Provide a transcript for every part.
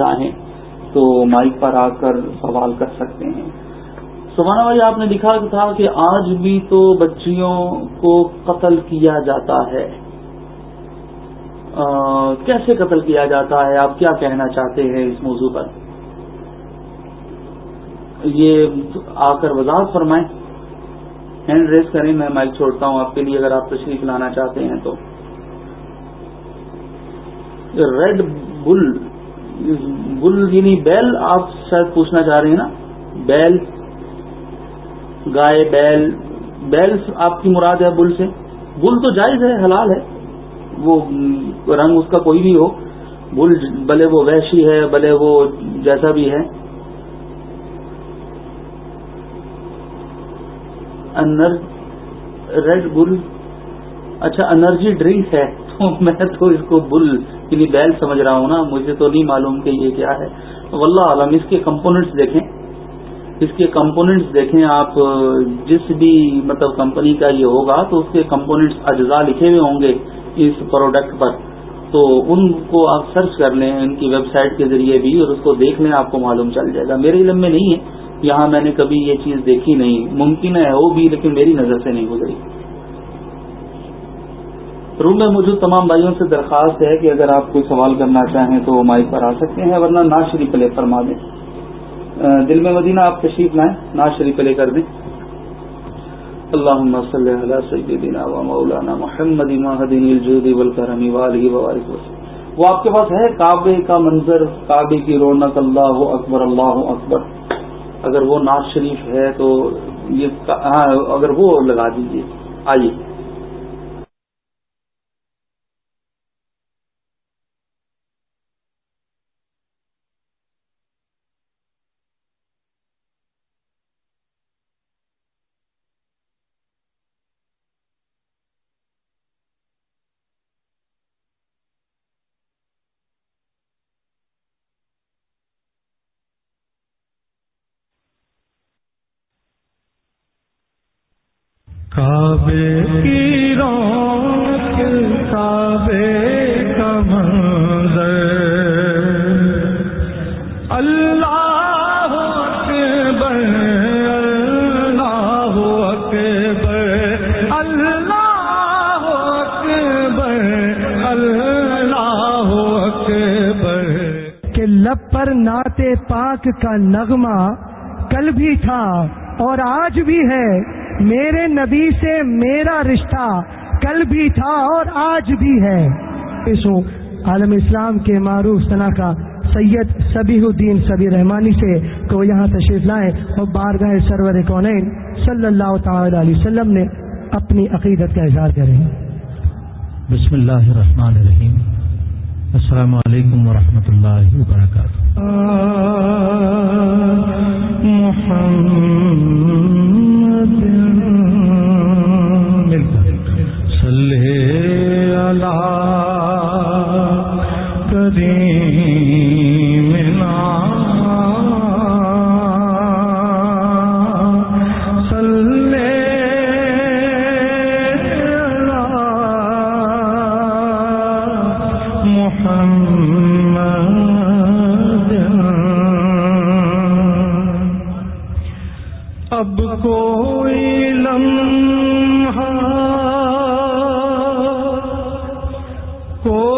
چاہیں تو مائک پر آ کر سوال کر سکتے ہیں۔ سمانا بھائی جی، آپ نے لکھا تھا کہ آج بھی تو بچیوں کو قتل کیا جاتا ہے۔ کیسے قتل کیا جاتا ہے؟ آپ کیا کہنا چاہتے ہیں اس موضوع پر؟ یہ آ کر وضاحت فرمائیں۔ ہینڈ ریس کریں، میں مائک چھوڑتا ہوں۔ آپ کے لیے اگر آپ تشریف لانا چاہتے ہیں تو۔ ریڈ بل بل یعنی بیل آپ شاید پوچھنا چاہ رہے ہیں نا؟ بیل، گائے، بیل بیل آپ کی مراد ہے بل سے۔ بل تو جائز ہے، حلال ہے۔ وہ رنگ اس کا کوئی بھی ہو۔ بل بھلے وہ ویشی ہے، بھلے وہ جیسا بھی ہے۔ ریڈ بل اچھا انرجی ڈرنک ہے۔ میں تو اس کو بل یعنی بیل سمجھ رہا ہوں نا، مجھے تو نہیں معلوم کہ یہ کیا ہے۔ واللہ عالم، اس کے کمپوننٹس دیکھیں۔ اس کے کمپوننٹس دیکھیں، آپ جس بھی مطلب کمپنی کا یہ ہوگا، تو اس کے کمپوننٹس اجزاء لکھے ہوئے ہوں گے اس پروڈکٹ پر۔ تو ان کو آپ سرچ کر لیں، ان کی ویب سائٹ کے ذریعے بھی، اور اس کو دیکھ لیں، آپ کو معلوم چل جائے گا۔ میرے علم میں نہیں ہے، یہاں میں نے کبھی یہ چیز دیکھی نہیں۔ ممکن ہے وہ بھی، لیکن میری نظر سے نہیں گزری۔ روم میں موجود تمام بھائیوں سے درخواست ہے کہ اگر آپ کوئی سوال کرنا چاہیں تو مائک پر آ سکتے ہیں، ورنہ نا شریف پلے فرما دیں۔ دل میں مدینہ، آپ تشریف لائیں نا شریف پلے کر دیں۔ اللهم صل على سيدنا ومولانا محمد مهدن الجود والكرم والہ وبارک وسلم وہ آپ کے پاس ہے؟ کعبے کا منظر، کعبے کی رونق، اللہ اکبر اللہ اکبر۔ اگر وہ ناز شریف ہے تو یہ ہاں، اگر وہ لگا دیجیے آئیے۔ پاک کا نغمہ کل بھی تھا اور آج بھی ہے۔ میرے نبی سے میرا رشتہ کل بھی تھا اور آج بھی ہے۔ اس عالم اسلام کے معروف صنا کا سید سبی الدین سبی رحمانی سے کہ وہ یہاں تشریف لائیں اور بارگاہ سرور کونین صلی اللہ تعالی علیہ وسلم نے اپنی عقیدت کا اظہار کریں بسم اللہ الرحمن الرحیم۔ السلام علیکم ورحمۃ اللہ وبرکاتہ۔ محمد صلی اللہ کریم ہو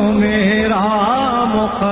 میرا مخ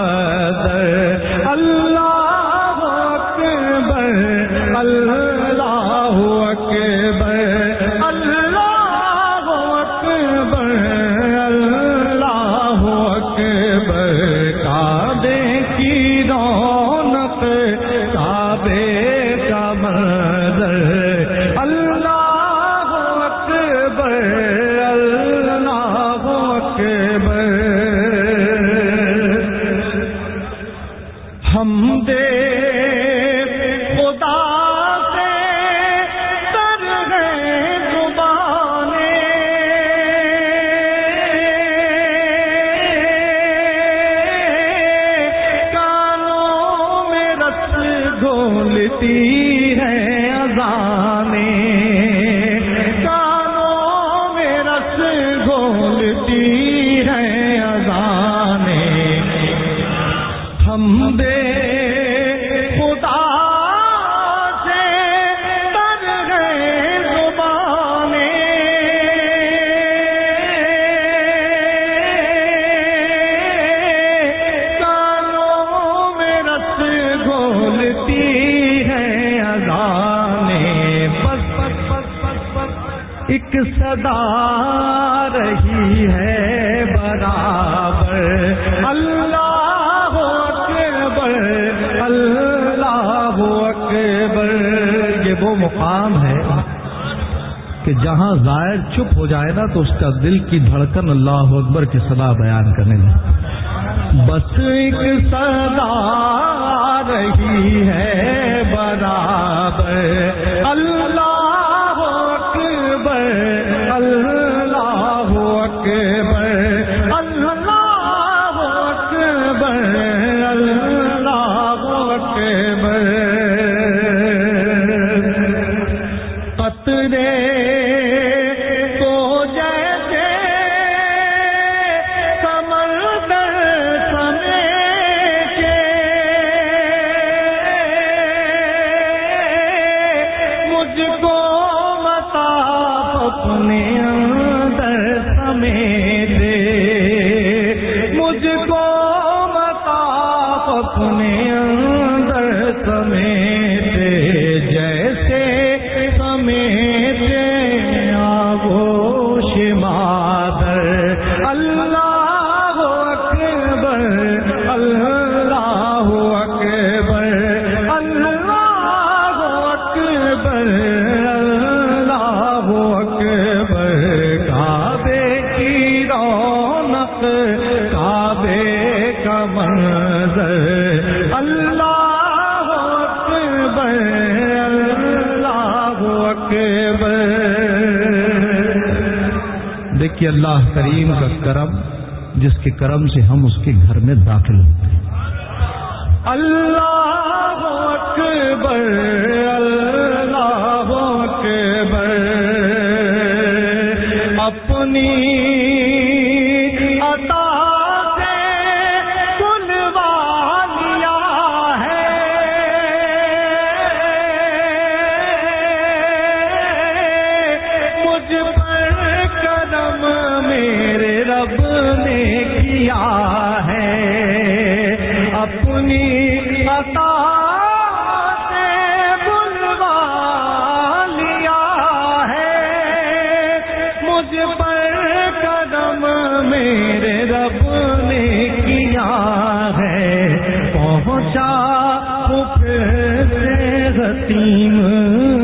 تو اس کا دل کی دھڑکن اللہ اکبر کی صدا بیان کرنے لگا۔ بس ایک صدا رب نے کیا ہے؟ پہنچا پھر سے حتیم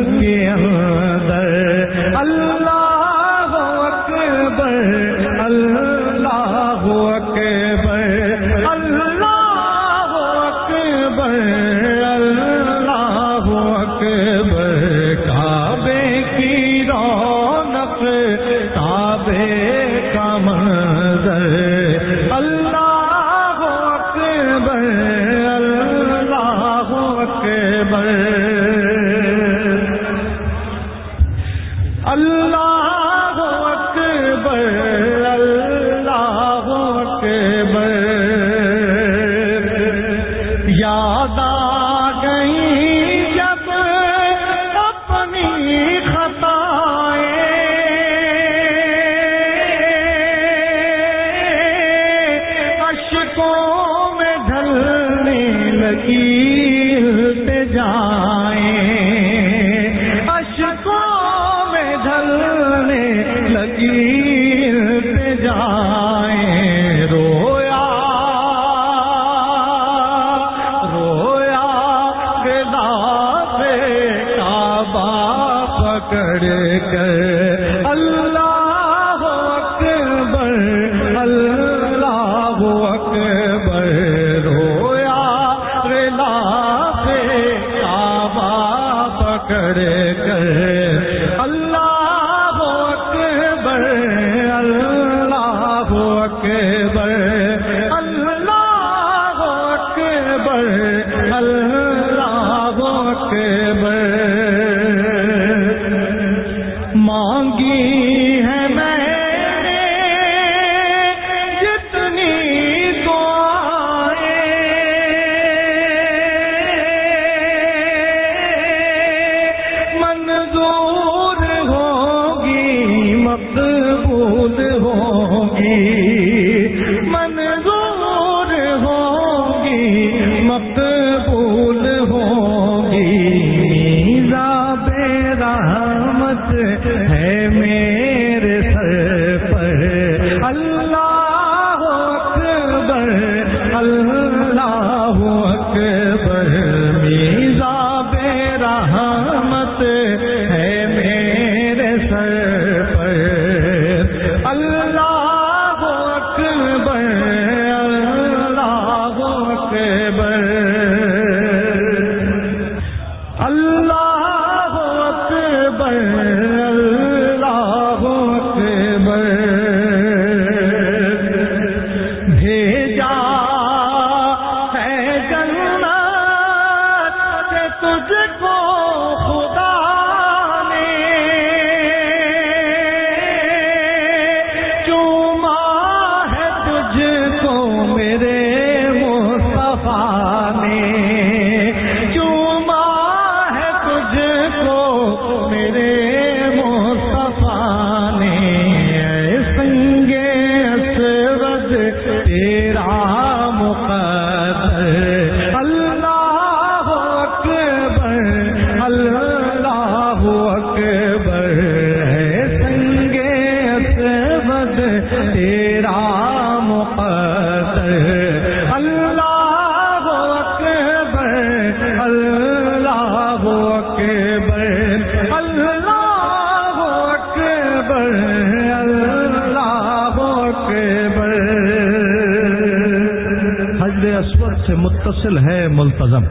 سے ہے ملتظم۔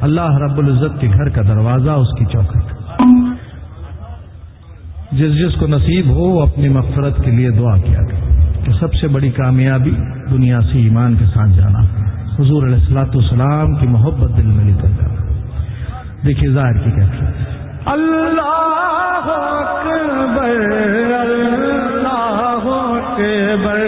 اللہ رب العزت کے گھر کا دروازہ، اس کی چوکھٹ۔ جس جس کو نصیب ہو وہ اپنی مغفرت کے لیے دعا کیا کرے۔ کہ سب سے بڑی کامیابی دنیا سے ایمان کے ساتھ جانا۔ حضور علیہ السلاۃ السلام کی محبت دل میں نکل جانا دیکھیے ظاہر کی کہتے ہیں اللہ اکبر اللہ اکبر۔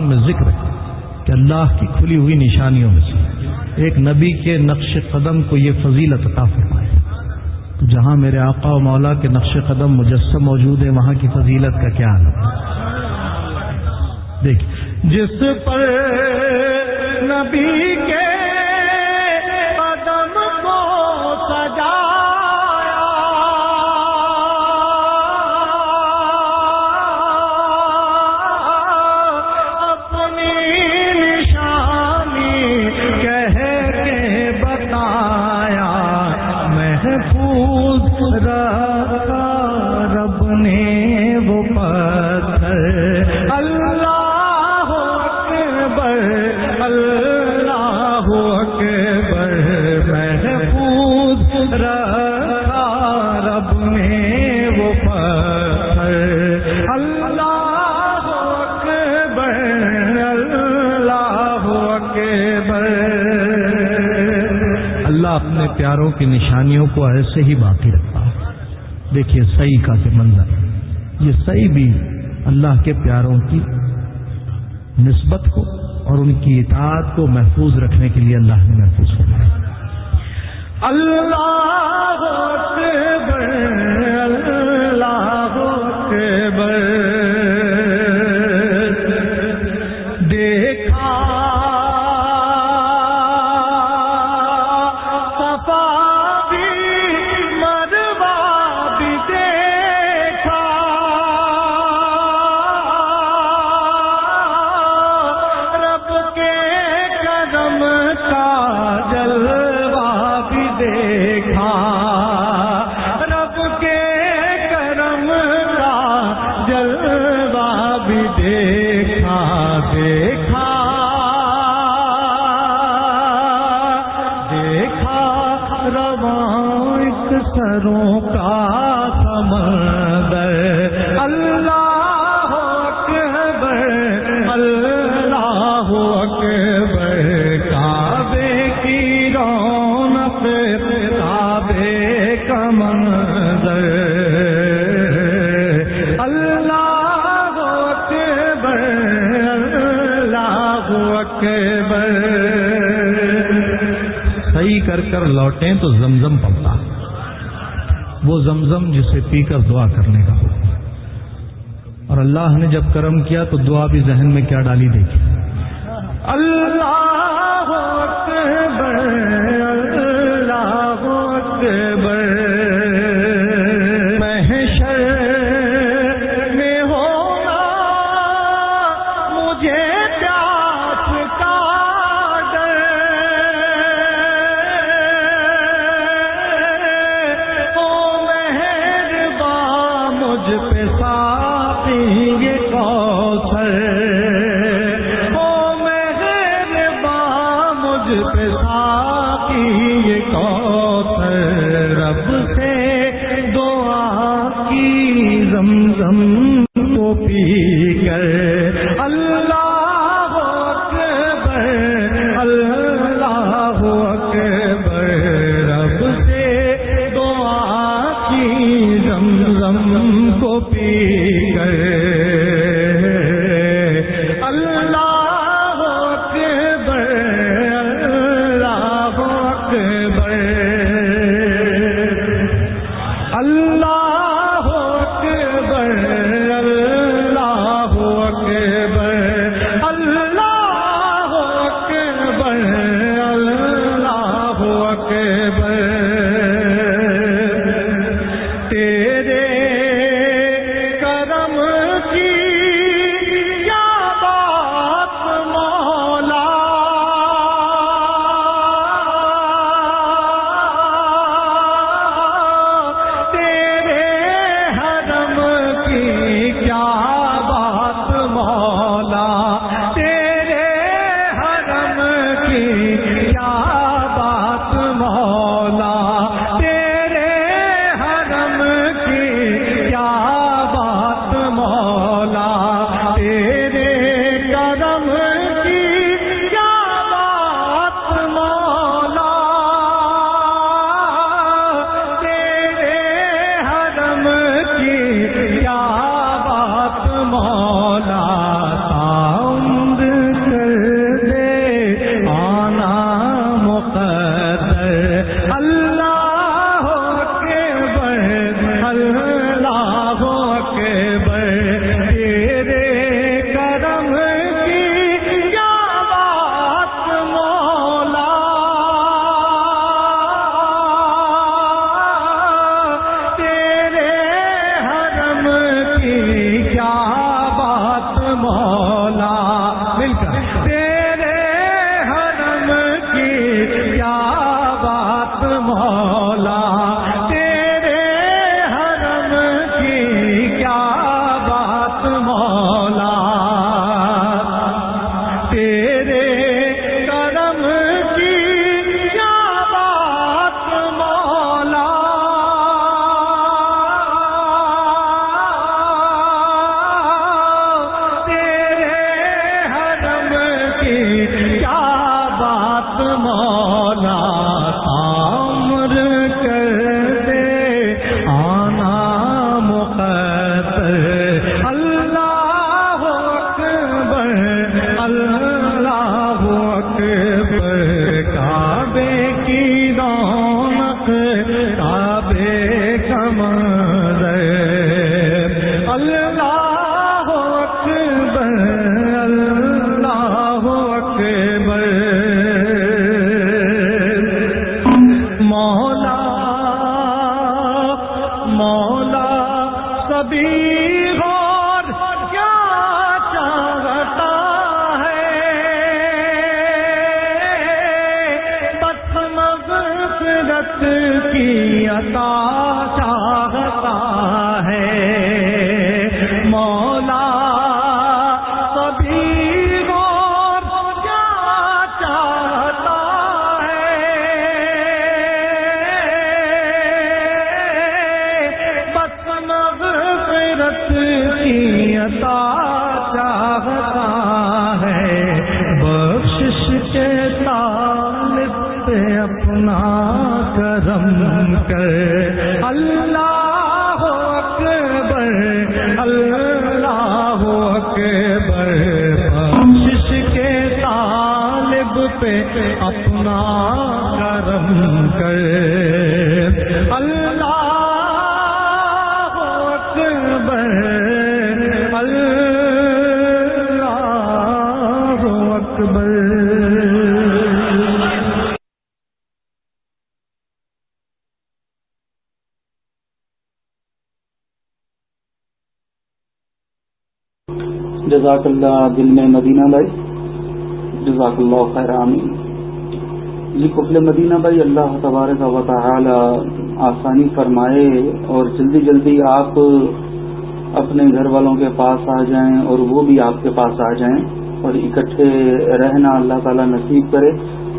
قرآن میں ذکر ہے کہ اللہ کی کھلی ہوئی نشانیوں میں سے ایک نبی کے نقش قدم کو یہ فضیلت عطا فرمائے۔ تو جہاں میرے آقا و مولا کے نقش قدم مجسم موجود ہے وہاں کی فضیلت کا کیا حال جس پر نبی کے پیاروں کی نشانیوں کو ایسے ہی باقی رکھتا دیکھیے صحیح کا کہ منظر۔ یہ صحیح بھی اللہ کے پیاروں کی نسبت کو اور ان کی اطاعت کو محفوظ رکھنے کے لیے اللہ نے محفوظ کروایا ایک کا سمندر۔ اللہ اکبر اللہ اکبر، کعبے کی رونق، کعبے کا منظر۔ اللہ اکبر اللہ اکبر۔ صحیح کر کر لوٹیں تو زمزم پڑتا وہ زمزم جسے پی کر دعا کرنے کا۔ اور اللہ نے جب کرم کیا تو دعا بھی ذہن میں کیا ڈالی دیکھی۔ اللہ اکبر اللہ اکبر۔ جزاک اللہ دل میں مدینہ بھائی۔ جزاک اللہ خیر، آمین۔ جی قفل مدینہ بھائی، اللہ تبارک و تعالی آسانی فرمائے اور جلدی جلدی آپ اپنے گھر والوں کے پاس آ جائیں اور وہ بھی آپ کے پاس آ جائیں۔ اور اکٹھے رہنا اللہ تعالی نصیب کرے،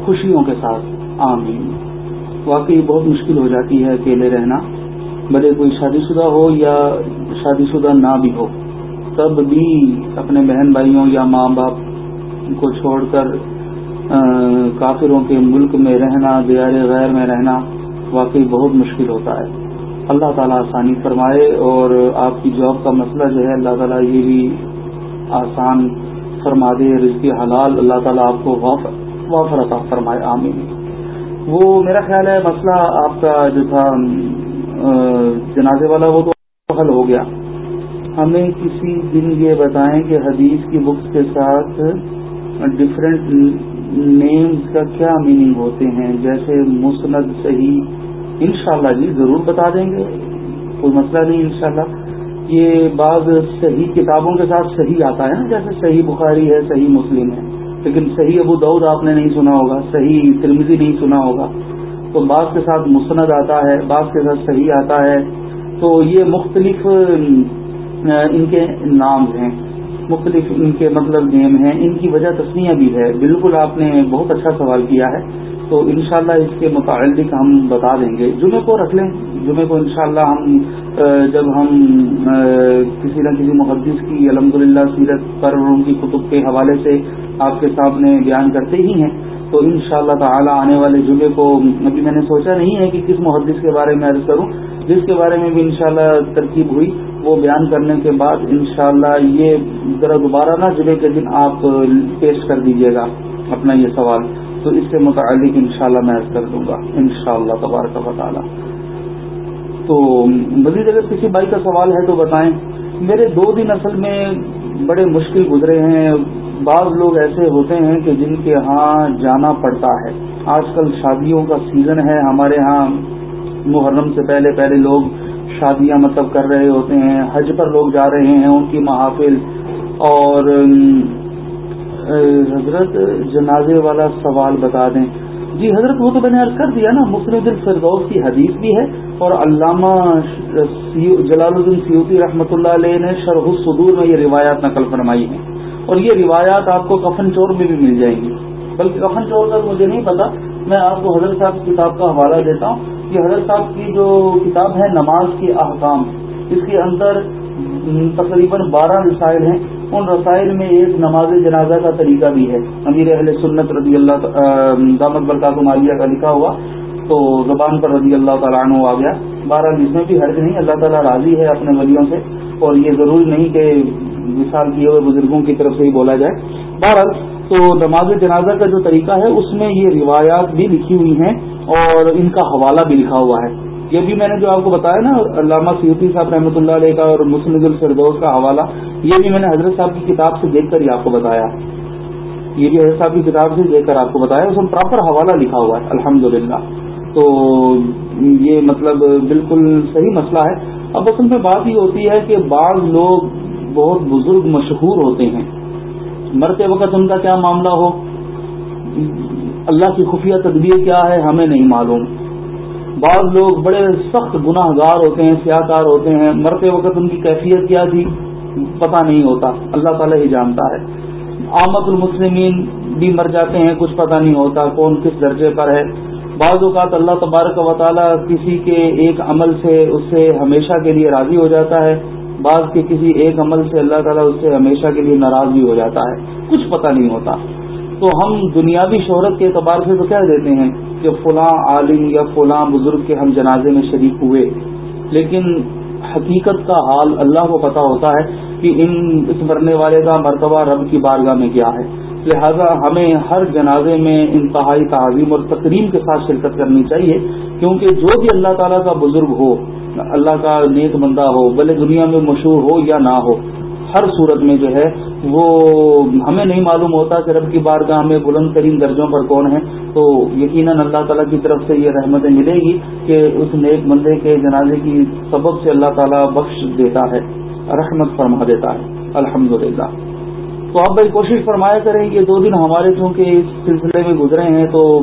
خوشیوں کے ساتھ۔ آمین۔ واقعی بہت مشکل ہو جاتی ہے اکیلے رہنا۔ بھلے کوئی شادی شدہ ہو یا شادی شدہ نہ بھی ہو، تب بھی اپنے بہن بھائیوں یا ماں باپ کو چھوڑ کر کافروں کے ملک میں رہنا دیار غیر میں رہنا واقعی بہت مشکل ہوتا ہے۔ اللہ تعالیٰ آسانی فرمائے اور آپ کی جاب کا مسئلہ جو ہے، اللہ تعالیٰ یہ بھی آسان فرما دے رزقی حلال اللہ تعالیٰ آپ کو وافر عطا فرمائے، آمین۔ وہ میرا خیال ہے مسئلہ آپ کا جو تھا جنازے والا، وہ تو حل ہو گیا۔ ہمیں کسی دن یہ بتائیں کہ حدیث کی بکس کے ساتھ ڈفرینٹ نیمز کا کیا میننگ ہوتے ہیں؟ جیسے مسند صحیح، انشاءاللہ جی ضرور بتا دیں گے۔ کوئی مسئلہ نہیں، انشاءاللہ۔ یہ بعض صحیح کتابوں کے ساتھ صحیح آتا ہے نا، جیسے صحیح بخاری ہے، صحیح مسلم ہے۔ لیکن صحیح ابو دعود آپ نے نہیں سنا ہوگا، صحیح ترمیزی نہیں سنا ہوگا۔ تو بعض کے ساتھ مسند آتا ہے، بعض کے ساتھ صحیح آتا ہے۔ تو یہ مختلف ان کے نام ہیں، مختلف ان کے مطلب نیم ہیں۔ ان کی وجہ تسمیہ بھی ہے۔ بالکل آپ نے بہت اچھا سوال کیا ہے۔ تو انشاءاللہ اس کے متعلق ہم بتا دیں گے۔ جمعے کو رکھ لیں۔ جمعے کو انشاءاللہ ہم جب ہم کسی نہ کسی محدث کی الحمدللہ سیرت پر ان کی کتب کے حوالے سے آپ کے سامنے بیان کرتے ہی ہیں، تو ان شاء اللہ تعالیٰ آنے والے جمعے کو ابھی میں نے سوچا نہیں ہے کہ کس محدث کے بارے میں عرض کروں۔ جس کے بارے میں بھی انشاءاللہ ترکیب ہوئی، وہ بیان کرنے کے بعد انشاءاللہ یہ ذرا دوبارہ نا جمعے کے دن آپ پیش کر دیجیے گا اپنا یہ سوال۔ تو اس سے متعلق انشاءاللہ میں عرض کر دوں گا، انشاءاللہ شاء اللہ تبارک تو مزید اگر کسی بھائی کا سوال ہے تو بتائیں۔ میرے دو دن اصل میں بڑے مشکل گزرے ہیں۔ بعض لوگ ایسے ہوتے ہیں کہ جن کے ہاں جانا پڑتا ہے۔ آج کل شادیوں کا سیزن ہے۔ ہمارے ہاں محرم سے پہلے پہلے لوگ شادیاں مطلب کر رہے ہوتے ہیں۔ حج پر لوگ جا رہے ہیں، ان کی محافل اور حضرت، جنازے والا سوال بتا دیں۔ جی حضرت، وہ تو میں نے عرض کر دیا نا مسرد الفردوس کی حدیث بھی ہے اور علامہ جلال الدین سیوتی رحمۃ اللہ علیہ نے شرح الصدور میں یہ روایات نقل فرمائی ہیں۔ اور یہ روایات آپ کو کفن چور میں بھی مل جائیں گی۔ بلکہ کفن چور کا مجھے نہیں پتا، میں آپ کو حضرت صاحب کی کتاب کا حوالہ دیتا ہوں۔ یہ حضرت صاحب کی جو کتاب ہے، نماز کے احکام، اس کے اندر تقریباً بارہ رسائل ہیں۔ ان رسائل میں ایک نماز جنازہ کا طریقہ بھی ہے۔ امیر اہل سنت رضی اللہ دامت برکات مالیہ کا لکھا ہوا، تو زبان پر رضی اللہ تعالیٰ عنہ آ گیا۔ بارہ جس میں بھی حرج نہیں، اللہ تعالیٰ راضی ہے اپنے ولیوں سے، اور یہ ضروری نہیں کہ مثال کیے ہوئے بزرگوں کی طرف سے ہی بولا جائے۔ بہرحال تو نماز جنازہ کا جو طریقہ ہے، اس میں یہ روایات بھی لکھی ہوئی ہیں اور ان کا حوالہ بھی لکھا ہوا ہے۔ یہ بھی میں نے جو آپ کو بتایا نا، علامہ سیوتی صاحب رحمۃ اللہ علیہ کا اور مسلم الفردوس کا حوالہ، یہ بھی میں نے حضرت صاحب کی کتاب سے دیکھ کر ہی آپ کو بتایا۔ یہ بھی حضرت صاحب کی کتاب سے دیکھ کر آپ کو بتایا۔ اس میں پراپر حوالہ لکھا ہوا ہے الحمد تو یہ مطلب بالکل صحیح مسئلہ ہے۔ اب اصل میں بات یہ ہوتی ہے کہ بعض لوگ بہت بزرگ مشہور ہوتے ہیں۔ مرتے وقت ان کا کیا معاملہ ہو؟ اللہ کی خفیہ تدبیر کیا ہے، ہمیں نہیں معلوم۔ بعض لوگ بڑے سخت گناہ گار ہوتے ہیں سیاہ کار ہوتے ہیں، مرتے وقت ان کی کیفیت کیا تھی؟ پتہ نہیں ہوتا۔ اللہ تعالیٰ ہی جانتا ہے۔ آمد المسلمین بھی مر جاتے ہیں، کچھ پتہ نہیں ہوتا کون کس درجے پر ہے۔ بعض اوقات اللہ تبارک و تعالیٰ کسی کے ایک عمل سے اس سے ہمیشہ کے لیے راضی ہو جاتا ہے۔ بعض کے کسی ایک عمل سے اللہ تعالیٰ اس سے ہمیشہ کے لیے ناراض بھی ہو جاتا ہے۔ کچھ پتہ نہیں ہوتا۔ تو ہم دنیاوی شہرت کے اعتبار سے تو کہہ دیتے ہیں کہ فلاں عالم یا فلاں بزرگ کے ہم جنازے میں شریک ہوئے۔ لیکن حقیقت کا حال اللہ کو پتا ہوتا ہے کہ ان اس مرنے والے کا مرتبہ رب کی بارگاہ میں کیا ہے۔ لہذا ہمیں ہر جنازے میں انتہائی تعظیم اور تقریم کے ساتھ شرکت کرنی چاہیے، کیونکہ جو بھی اللہ تعالیٰ کا بزرگ ہو، اللہ کا نیک بندہ ہو، بھلے دنیا میں مشہور ہو یا نہ ہو ہر صورت میں جو ہے وہ ہمیں نہیں معلوم ہوتا کہ رب کی بارگاہ میں بلند ترین درجوں پر کون ہے۔ تو یقیناً اللہ تعالیٰ کی طرف سے یہ رحمتیں ملے گی کہ اس نیک بندے کے جنازے کی سبب سے اللہ تعالیٰ بخش دیتا ہے، رحمت فرما دیتا ہے۔ الحمد تو آپ بھائی کوشش فرمایا کریں یہ دو دن ہمارے چونکہ اس سلسلے میں گزرے ہیں تو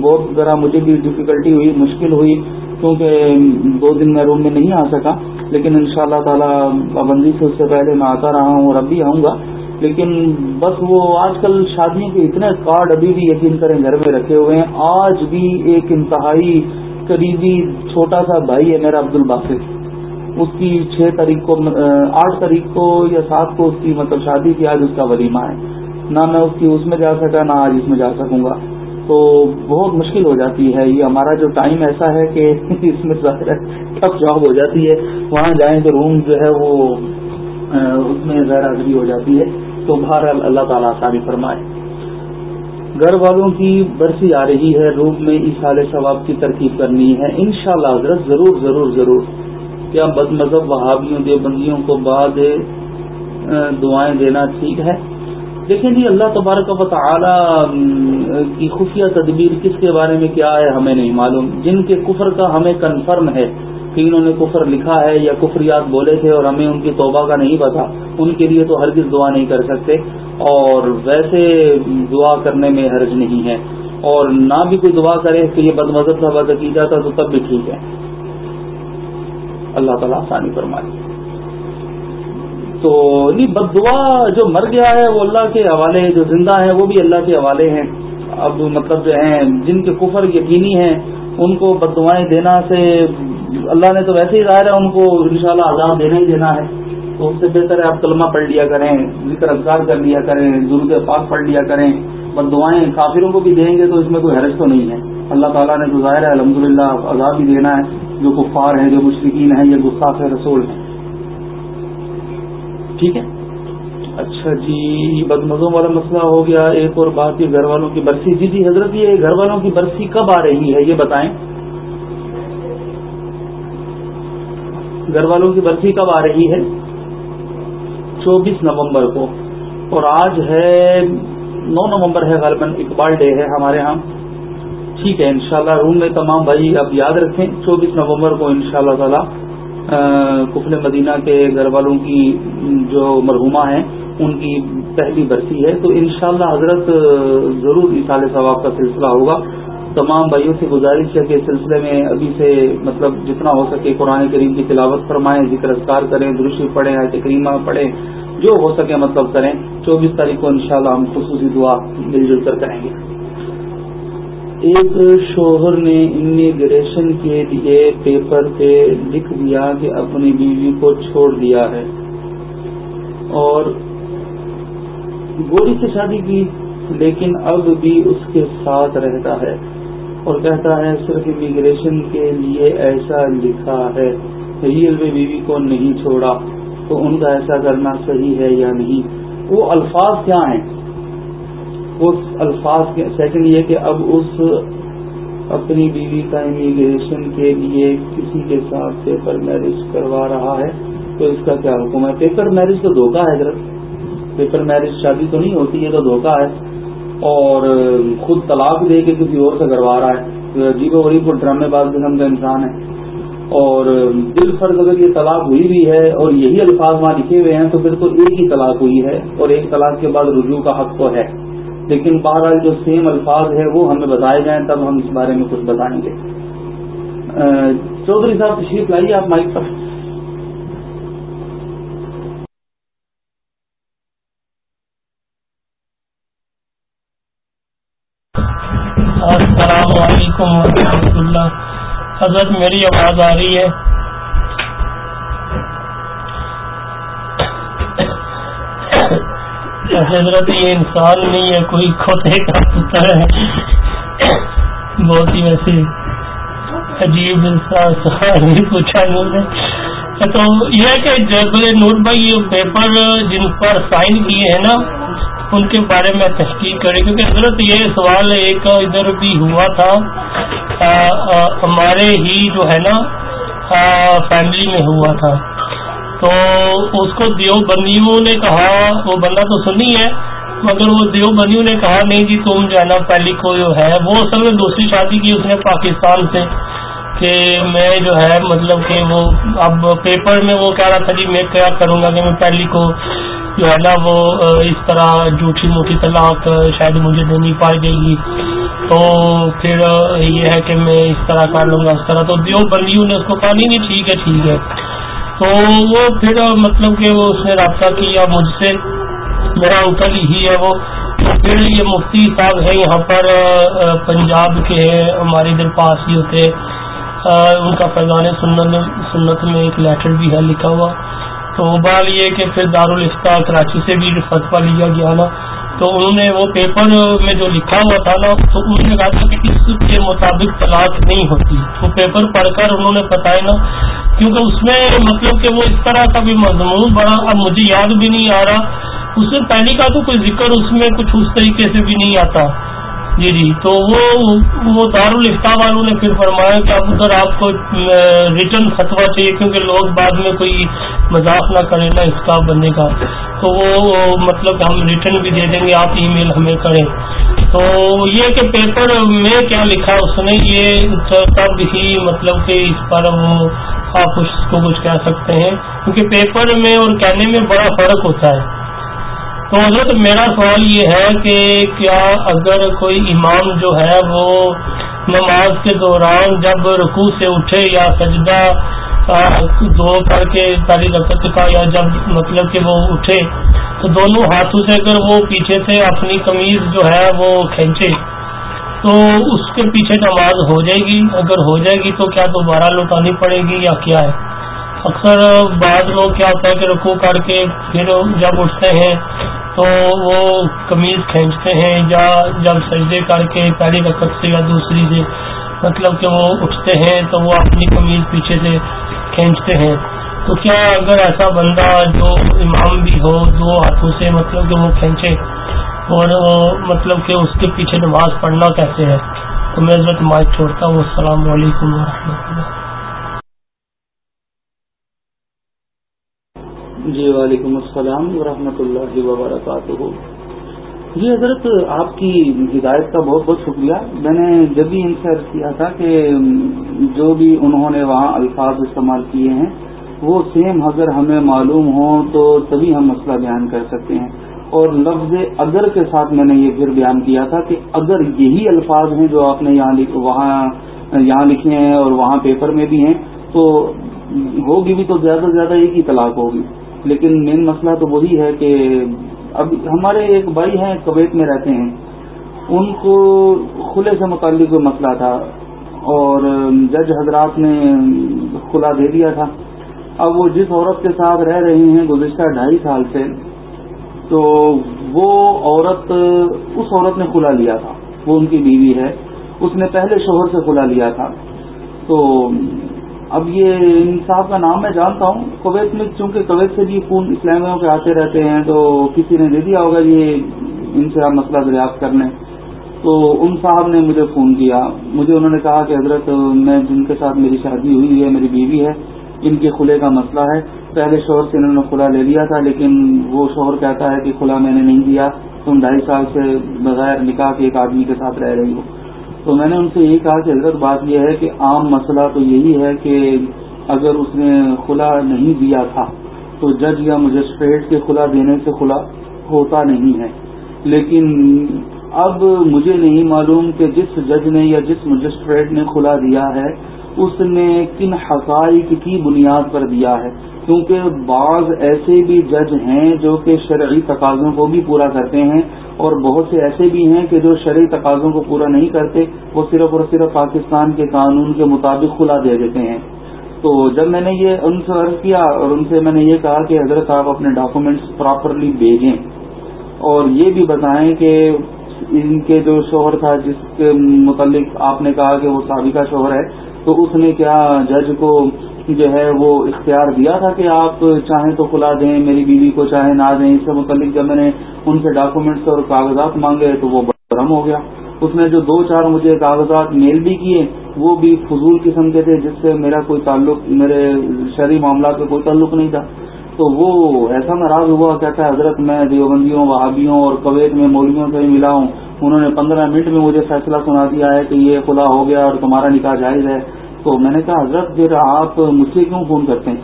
بہت ذرا مجھے بھی ڈفیکلٹی ہوئی، مشکل ہوئی، کیونکہ دو دن میں روم میں نہیں آ سکا۔ لیکن ان شاء اللہ تعالیٰ پابندی سے اس سے پہلے میں آتا رہا ہوں اور اب بھی آؤں گا۔ لیکن بس وہ آج کل شادیوں کے اتنے کارڈ ابھی بھی یقین کریں گھر میں رکھے ہوئے ہیں۔ آج بھی ایک انتہائی قریبی چھوٹا سا بھائی ہے میرا عبد الباسط اس کی چھ تاریخ کو، آٹھ تاریخ کو یا سات کو اس کی مطلب شادی کی آج اس کا ولیمہ ہے۔ نہ میں اس کی اس میں جا سکا، نہ آج اس میں جا سکوں گا۔ تو بہت مشکل ہو جاتی ہے۔ یہ ہمارا جو ٹائم ایسا ہے کہ اس میں ٹف جاب ہو جاتی ہے۔ وہاں جائیں تو روم جو ہے وہ اس میں غیر حاضری ہو جاتی ہے۔ تو بہر اللہ تعالیٰ آسانی فرمائے۔ گھر والوں کی برسی آ رہی ہے۔ روم میں اس سال ثواب کی ترکیب کرنی ہے۔ انشاءاللہ حضرت ضرور ضرور ضرور۔ کیا بد مذہب وہابیوں دیوبندیوں کو بعد دعائیں دینا ٹھیک ہے؟ دیکھیں جی اللہ تبارک و تعالی کی خفیہ تدبیر کس کے بارے میں کیا ہے، ہمیں نہیں معلوم۔ جن کے کفر کا ہمیں کنفرم ہے کہ انہوں نے کفر لکھا ہے یا کفریات بولے تھے اور ہمیں ان کی توبہ کا نہیں پتا، ان کے لیے تو ہرگز دعا نہیں کر سکتے۔ اور ویسے دعا کرنے میں حرج نہیں ہے۔ اور نہ بھی کوئی دعا کرے کہ یہ بد مذہب کا وضع کی جاتا تو تب بھی ٹھیک ہے۔ اللہ تعالیٰ آسانی فرمائے۔ تو نہیں بد دعا جو مر گیا ہے وہ اللہ کے حوالے جو زندہ ہے وہ بھی اللہ کے حوالے ہیں۔ اب مطلب جو ہیں، جن کے کفر یقینی ہیں، ان کو بد دعائیں دینا سے اللہ نے تو ویسے ہی ظاہر ہے، ان کو انشاءاللہ شاء آزاد دینا ہی دینا ہے۔ تو اس سے بہتر ہے آپ کلمہ پڑھ لیا کریں، ذکر اذکار کر لیا کریں درد پاک پڑھ لیا کریں۔ بد دعائیں کافروں کو بھی دیں گے تو اس میں کوئی حرج تو نہیں ہے۔ اللہ تعالیٰ نے تو ظاہر ہے الحمد للہ عذاب بھی دینا ہے۔ جو کفار ہیں، جو مشرقین ہیں، یہ گستاخ رسول ہیں۔ ٹھیک ہے؟ اچھا جی بد مزوں والا مسئلہ ہو گیا۔ ایک اور بات، یہ گھر والوں کی برسی۔ جی جی حضرت، یہ گھر والوں کی برسی کب آ رہی ہے؟ یہ بتائیں۔ گھر والوں کی برسی کب آ رہی ہے؟ چوبیس نومبر کو۔ اور آج ہے، نو نومبر ہے غالباً، اقبال ڈے ہے ہمارے ہاں۔ ٹھیک ہے، انشاءاللہ، روم میں تمام بھائی اب یاد رکھیں، چوبیس نومبر کو انشاءاللہ شاء اللہ تعالی۔ کفل مدینہ کے گھر والوں کی جو مرحوما ہیں، ان کی پہلی برسی ہے۔ تو انشاءاللہ حضرت ضرور اصال ثواب کا سلسلہ ہوگا۔ تمام بھائیوں سے گزارش ہے کہ سلسلے میں ابھی سے مطلب جتنا ہو سکے قرآن کریم کی تلاوت فرمائیں، ذکر اذکار کریں درشی پڑھیں کریمہ پڑھیں، جو ہو سکے مطلب کریں۔ چوبیس تاریخ کو انشاءاللہ ہم خصوصی دعا مل جل کر کریں گے۔ ایک شوہر نے امیگریشن کے لیے پیپر پہ لکھ دیا کہ اپنی بیوی کو چھوڑ دیا ہے۔ اور گولی سے شادی کی، لیکن اب بھی اس کے ساتھ رہتا ہے۔ اور کہتا ہے، صرف امیگریشن کے لیے ایسا لکھا ہے ریئل میں بیوی کو نہیں چھوڑا۔ تو ان کا ایسا کرنا صحیح ہے یا نہیں؟ وہ الفاظ کیا ہیں؟ اس الفاظ کے اچھا سیکنڈ یہ کہ اب اس اپنی بیوی کا امیگریشن کے لیے کسی کے ساتھ پیپر میرج کروا رہا ہے، تو اس کا کیا حکم ہے؟ پیپر میرج تو دھوکہ ہے حضرت۔ پیپر میرج شادی تو نہیں ہوتی ہے تو دھوکہ ہے۔ اور خود طلاق دے کے کسی اور سے کروا رہا ہے۔ عجیب و غریب کو ڈرامے باز قسم کا انسان ہے۔ اور دل فرض اگر یہ طلاق ہوئی بھی ہے اور یہی الفاظ وہاں لکھے ہوئے ہیں، تو پھر تو ایک ہی طلاق ہوئی ہے اور ایک طلاق کے بعد رجوع کا حق تو ہے۔ لیکن بہرحال جو سیم الفاظ ہے وہ ہمیں بتائے جائیں تب ہم اس بارے میں کچھ بتائیں گے۔ چودھری صاحب، تشریف لائیے آپ مائک پر۔ السلام علیکم ورحمۃ اللہ۔ حضرت میری آواز آ رہی ہے۔ حضرت یہ انسان نہیں ہے، کوئی کھوتے کا پتر ہے۔ بہت ہی ویسے عجیب انسان پوچھا انہوں نے۔ تو یہ ہے کہ جب نور بھائی یہ پیپر جن پر سائن کیے ہیں نا، ان کے بارے میں تحقیق کرے کیونکہ حضرت یہ سوال ایک ادھر بھی ہوا تھا۔ ہمارے ہی جو ہے نا فیملی میں ہوا تھا۔ تو اس کو دیوبندیوں نے کہا، وہ بندہ تو سنی ہے، مگر وہ دیوبندیوں نے کہا، نہیں جی تم جو ہے نا، پہلی کو جو ہے، وہ اصل میں دوسری شادی کی اس نے پاکستان سے، کہ میں جو ہے مطلب کہ وہ اب پیپر میں وہ کہہ رہا تھا جی میں کیا کروں گا کہ میں پہلی کو جو ہے نا، وہ اس طرح جھوٹی موٹی طلاق شاید مجھے دینی پائی جائے گی تو پھر یہ ہے کہ میں اس طرح کر لوں گا، اس طرح۔ تو دیو بندیوں نے اس کو کہا نہیں، ٹھیک ہے ٹھیک ہے۔ تو وہ پھر مطلب کہ وہ اس نے رابطہ کیا مجھ سے، میرا انکل ہی ہے وہ۔ پھر یہ مفتی صاحب ہے یہاں پر پنجاب کے ہمارے ادھر پاس ہی ہوتے ان کا فیضان سنت سنت میں ایک لیٹر بھی ہے لکھا ہوا۔ تو بال یہ کہ پھر دارالفتہ کراچی سے بھی فتوا لیا گیا نا تو انہوں نے وہ پیپر میں جو لکھا ہوا تھا نا، تو انہوں نے کہا تھا کہ اس کے مطابق طلاق نہیں ہوتی۔ وہ پیپر پڑھ کر انہوں نے بتایا نا، کیونکہ اس میں مطلب کہ وہ اس طرح کا بھی مضمون بڑا، اب مجھے یاد بھی نہیں آ رہا۔ اس میں پہلی کا تو کوئی ذکر اس میں کچھ اس طریقے سے بھی نہیں آتا۔ جی جی تو وہ وہ دارالفتہ والوں نے پھر فرمایا کہ اب ادھر آپ کو ریٹرن فتوا چاہیے، کیونکہ لوگ بعد میں کوئی مذاق نہ کرے نا اس کا بننے کا۔ تو وہ مطلب ہم ریٹرن بھی دے دیں گے، آپ ای میل ہمیں کریں۔ تو یہ کہ پیپر میں کیا لکھا اس نے، یہ تب ہی مطلب کہ اس پر وہ آپ اس کو کچھ کہہ سکتے ہیں۔ کیونکہ پیپر میں اور کہنے میں بڑا فرق ہوتا ہے۔ تو حضرت میرا سوال یہ ہے کہ کیا اگر کوئی امام جو ہے وہ نماز کے دوران جب رکوع سے اٹھے یا سجدہ دو کر کے تاریخ رقط کا یا جب مطلب کہ وہ اٹھے، تو دونوں ہاتھوں سے اگر وہ پیچھے سے اپنی قمیض جو ہے وہ کھینچے، تو اس کے پیچھے نماز ہو جائے گی۔ اگر ہو جائے گی تو کیا دوبارہ لوٹانی پڑے گی یا کیا ہے؟ اکثر بعض لوگ کیا ہوتا ہے کہ رکو کر کے پھر جب اٹھتے ہیں تو وہ قمیض کھینچتے ہیں یا جب سجدے کر کے پہلی رقط سے یا دوسری سے مطلب کہ وہ اٹھتے ہیں تو وہ اپنی قمیض پیچھے سے کھینچتے ہیں۔ تو کیا اگر ایسا بندہ جو امام بھی ہو، دو ہاتھوں سے مطلب کہ وہ کھینچے اور مطلب کہ اس کے پیچھے نماز پڑھنا کیسے ہے تو میں ضرورت مائک چھوڑتا ہوں۔ السلام علیکم ورحمۃ اللہ۔ جی وعلیکم السلام ورحمۃ اللہ وبرکاتہ۔ جی حضرت، آپ کی ہدایت کا بہت بہت شکریہ۔ میں نے جب بھی ان سے عرض کیا تھا کہ جو بھی انہوں نے وہاں الفاظ استعمال کیے ہیں، وہ سیم اگر ہمیں معلوم ہوں تو تبھی ہم مسئلہ بیان کر سکتے ہیں۔ اور لفظ اگر کے ساتھ میں نے یہ پھر بیان کیا تھا کہ اگر یہی الفاظ ہیں جو آپ نے یہاں وہاں یہاں لکھے ہیں اور وہاں پیپر میں بھی ہیں، تو ہوگی بھی تو زیادہ سے زیادہ ایک ہی طلاق ہوگی۔ لیکن مین مسئلہ تو وہی ہے کہ اب ہمارے ایک بھائی ہیں، کویت میں رہتے ہیں۔ ان کو کھلے سے متعلق کوئی مسئلہ تھا اور جج حضرات نے کھلا دے دیا تھا۔ اب وہ جس عورت کے ساتھ رہ رہے ہیں گزشتہ ڈھائی سال سے، تو وہ عورت، اس عورت نے کھلا لیا تھا۔ وہ ان کی بیوی ہے۔ اس نے پہلے شوہر سے کھلا لیا تھا۔ تو اب یہ انصاف کا نام میں جانتا ہوں۔ کویت میں چونکہ کویت سے بھی فون اسلامیوں کے آتے رہتے ہیں، تو کسی نے دے دیا ہوگا یہ ان سے آپ مسئلہ دریافت کر لیں تو ان صاحب نے مجھے فون کیا مجھے انہوں نے کہا کہ حضرت، میں جن کے ساتھ میری شادی ہوئی ہے، میری بیوی ہے، ان کے کھلے کا مسئلہ ہے۔ پہلے شوہر سے انہوں نے کھلا لے لیا تھا، لیکن وہ شوہر کہتا ہے کہ کھلا میں نے نہیں دیا۔ تم ڈھائی سال سے بغیر نکاح کے ایک آدمی کے ساتھ رہ رہی ہو۔ تو میں نے ان سے یہی کہا کہ حضرت، بات یہ ہے کہ عام مسئلہ تو یہی ہے کہ اگر اس نے کھلا نہیں دیا تھا تو جج یا مجسٹریٹ کے کھلا دینے سے کھلا ہوتا نہیں ہے۔ لیکن اب مجھے نہیں معلوم کہ جس جج نے یا جس مجسٹریٹ نے کھلا دیا ہے اس نے کن حقائق کی بنیاد پر دیا ہے؟ کیونکہ بعض ایسے بھی جج ہیں جو کہ شرعی تقاضوں کو بھی پورا کرتے ہیں اور بہت سے ایسے بھی ہیں کہ جو شرعی تقاضوں کو پورا نہیں کرتے، وہ صرف اور صرف پاکستان کے قانون کے مطابق کھلا دے دیتے ہیں۔ تو جب میں نے یہ ان سے عرض کیا اور ان سے میں نے یہ کہا کہ حضرت آپ اپنے ڈاکومنٹس پراپرلی بھیجیں اور یہ بھی بتائیں کہ ان کے جو شوہر تھا، جس کے متعلق آپ نے کہا کہ وہ سابقہ شوہر ہے، تو اس نے کیا جج کو جو ہے وہ اختیار دیا تھا کہ آپ چاہیں تو کھلا دیں، میری بیوی کو چاہے نہ دیں، اس سے متعلق جب میں نے ان سے ڈاکومنٹس اور کاغذات مانگے تو وہ برہم ہو گیا۔ اس نے جو دو چار مجھے کاغذات میل بھی کیے، وہ بھی فضول قسم کے تھے، جس سے میرا کوئی تعلق، میرے شہری معاملات کا کوئی تعلق نہیں تھا۔ تو وہ ایسا ناراض ہوا کہتا ہے، حضرت میں دیوبندیوں، وہابیوں اور کویت میں مولویوں سے ملا ہوں۔ انہوں نے پندرہ منٹ میں مجھے فیصلہ سنا دیا ہے کہ یہ کھلا ہو گیا اور تمہارا نکاح جائز ہے۔ تو میں نے کہا، حضرت، پھر آپ مجھ سے کیوں فون کرتے ہیں؟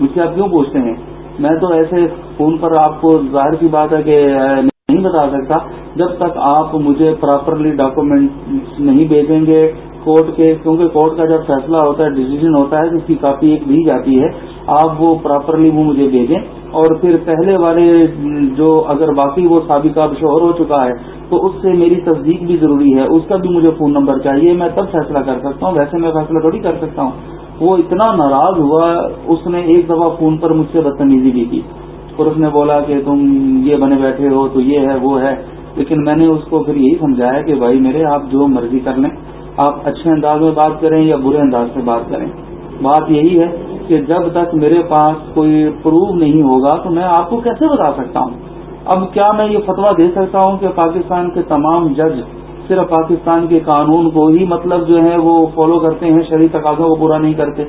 مجھ سے آپ کیوں پوچھتے ہیں؟ میں تو ایسے فون پر آپ کو ظاہر کی بات ہے کہ نہیں بتا سکتا۔ جب تک آپ مجھے پراپرلی ڈاکومنٹ نہیں بھیجیں گے کورٹ کے کیونکہ کورٹ کا جب فیصلہ ہوتا ہے ڈیسیزن ہوتا ہے، اس کی کاپی ایک دی جاتی ہے، آپ وہ پراپرلی وہ مجھے بھیجیں اور پھر پہلے والے جو اگر باقی وہ سابقہ شوہر ہو چکا ہے، تو اس سے میری تصدیق بھی ضروری ہے۔ اس کا بھی مجھے فون نمبر چاہیے، میں تب فیصلہ کر سکتا ہوں۔ ویسے میں فیصلہ تھوڑی کر سکتا ہوں۔ وہ اتنا ناراض ہوا، اس نے ایک دفعہ فون پر مجھ سے بدتمیزی بھی کی۔ اور اس نے بولا کہ تم یہ بنے بیٹھے ہو تو یہ ہے، وہ ہے۔ لیکن میں نے اس کو پھر یہی سمجھایا کہ بھائی میرے آپ جو مرضی کر لیں۔ آپ اچھے انداز میں بات کریں یا برے انداز سے بات کریں۔ بات یہی ہے کہ جب تک میرے پاس کوئی پروف نہیں ہوگا تو میں آپ کو کیسے بتا سکتا ہوں؟ اب کیا میں یہ فتویٰ دے سکتا ہوں کہ پاکستان کے تمام جج صرف پاکستان کے قانون کو ہی مطلب جو ہے وہ فالو کرتے ہیں، شرعی تقاضوں کو پورا نہیں کرتے؟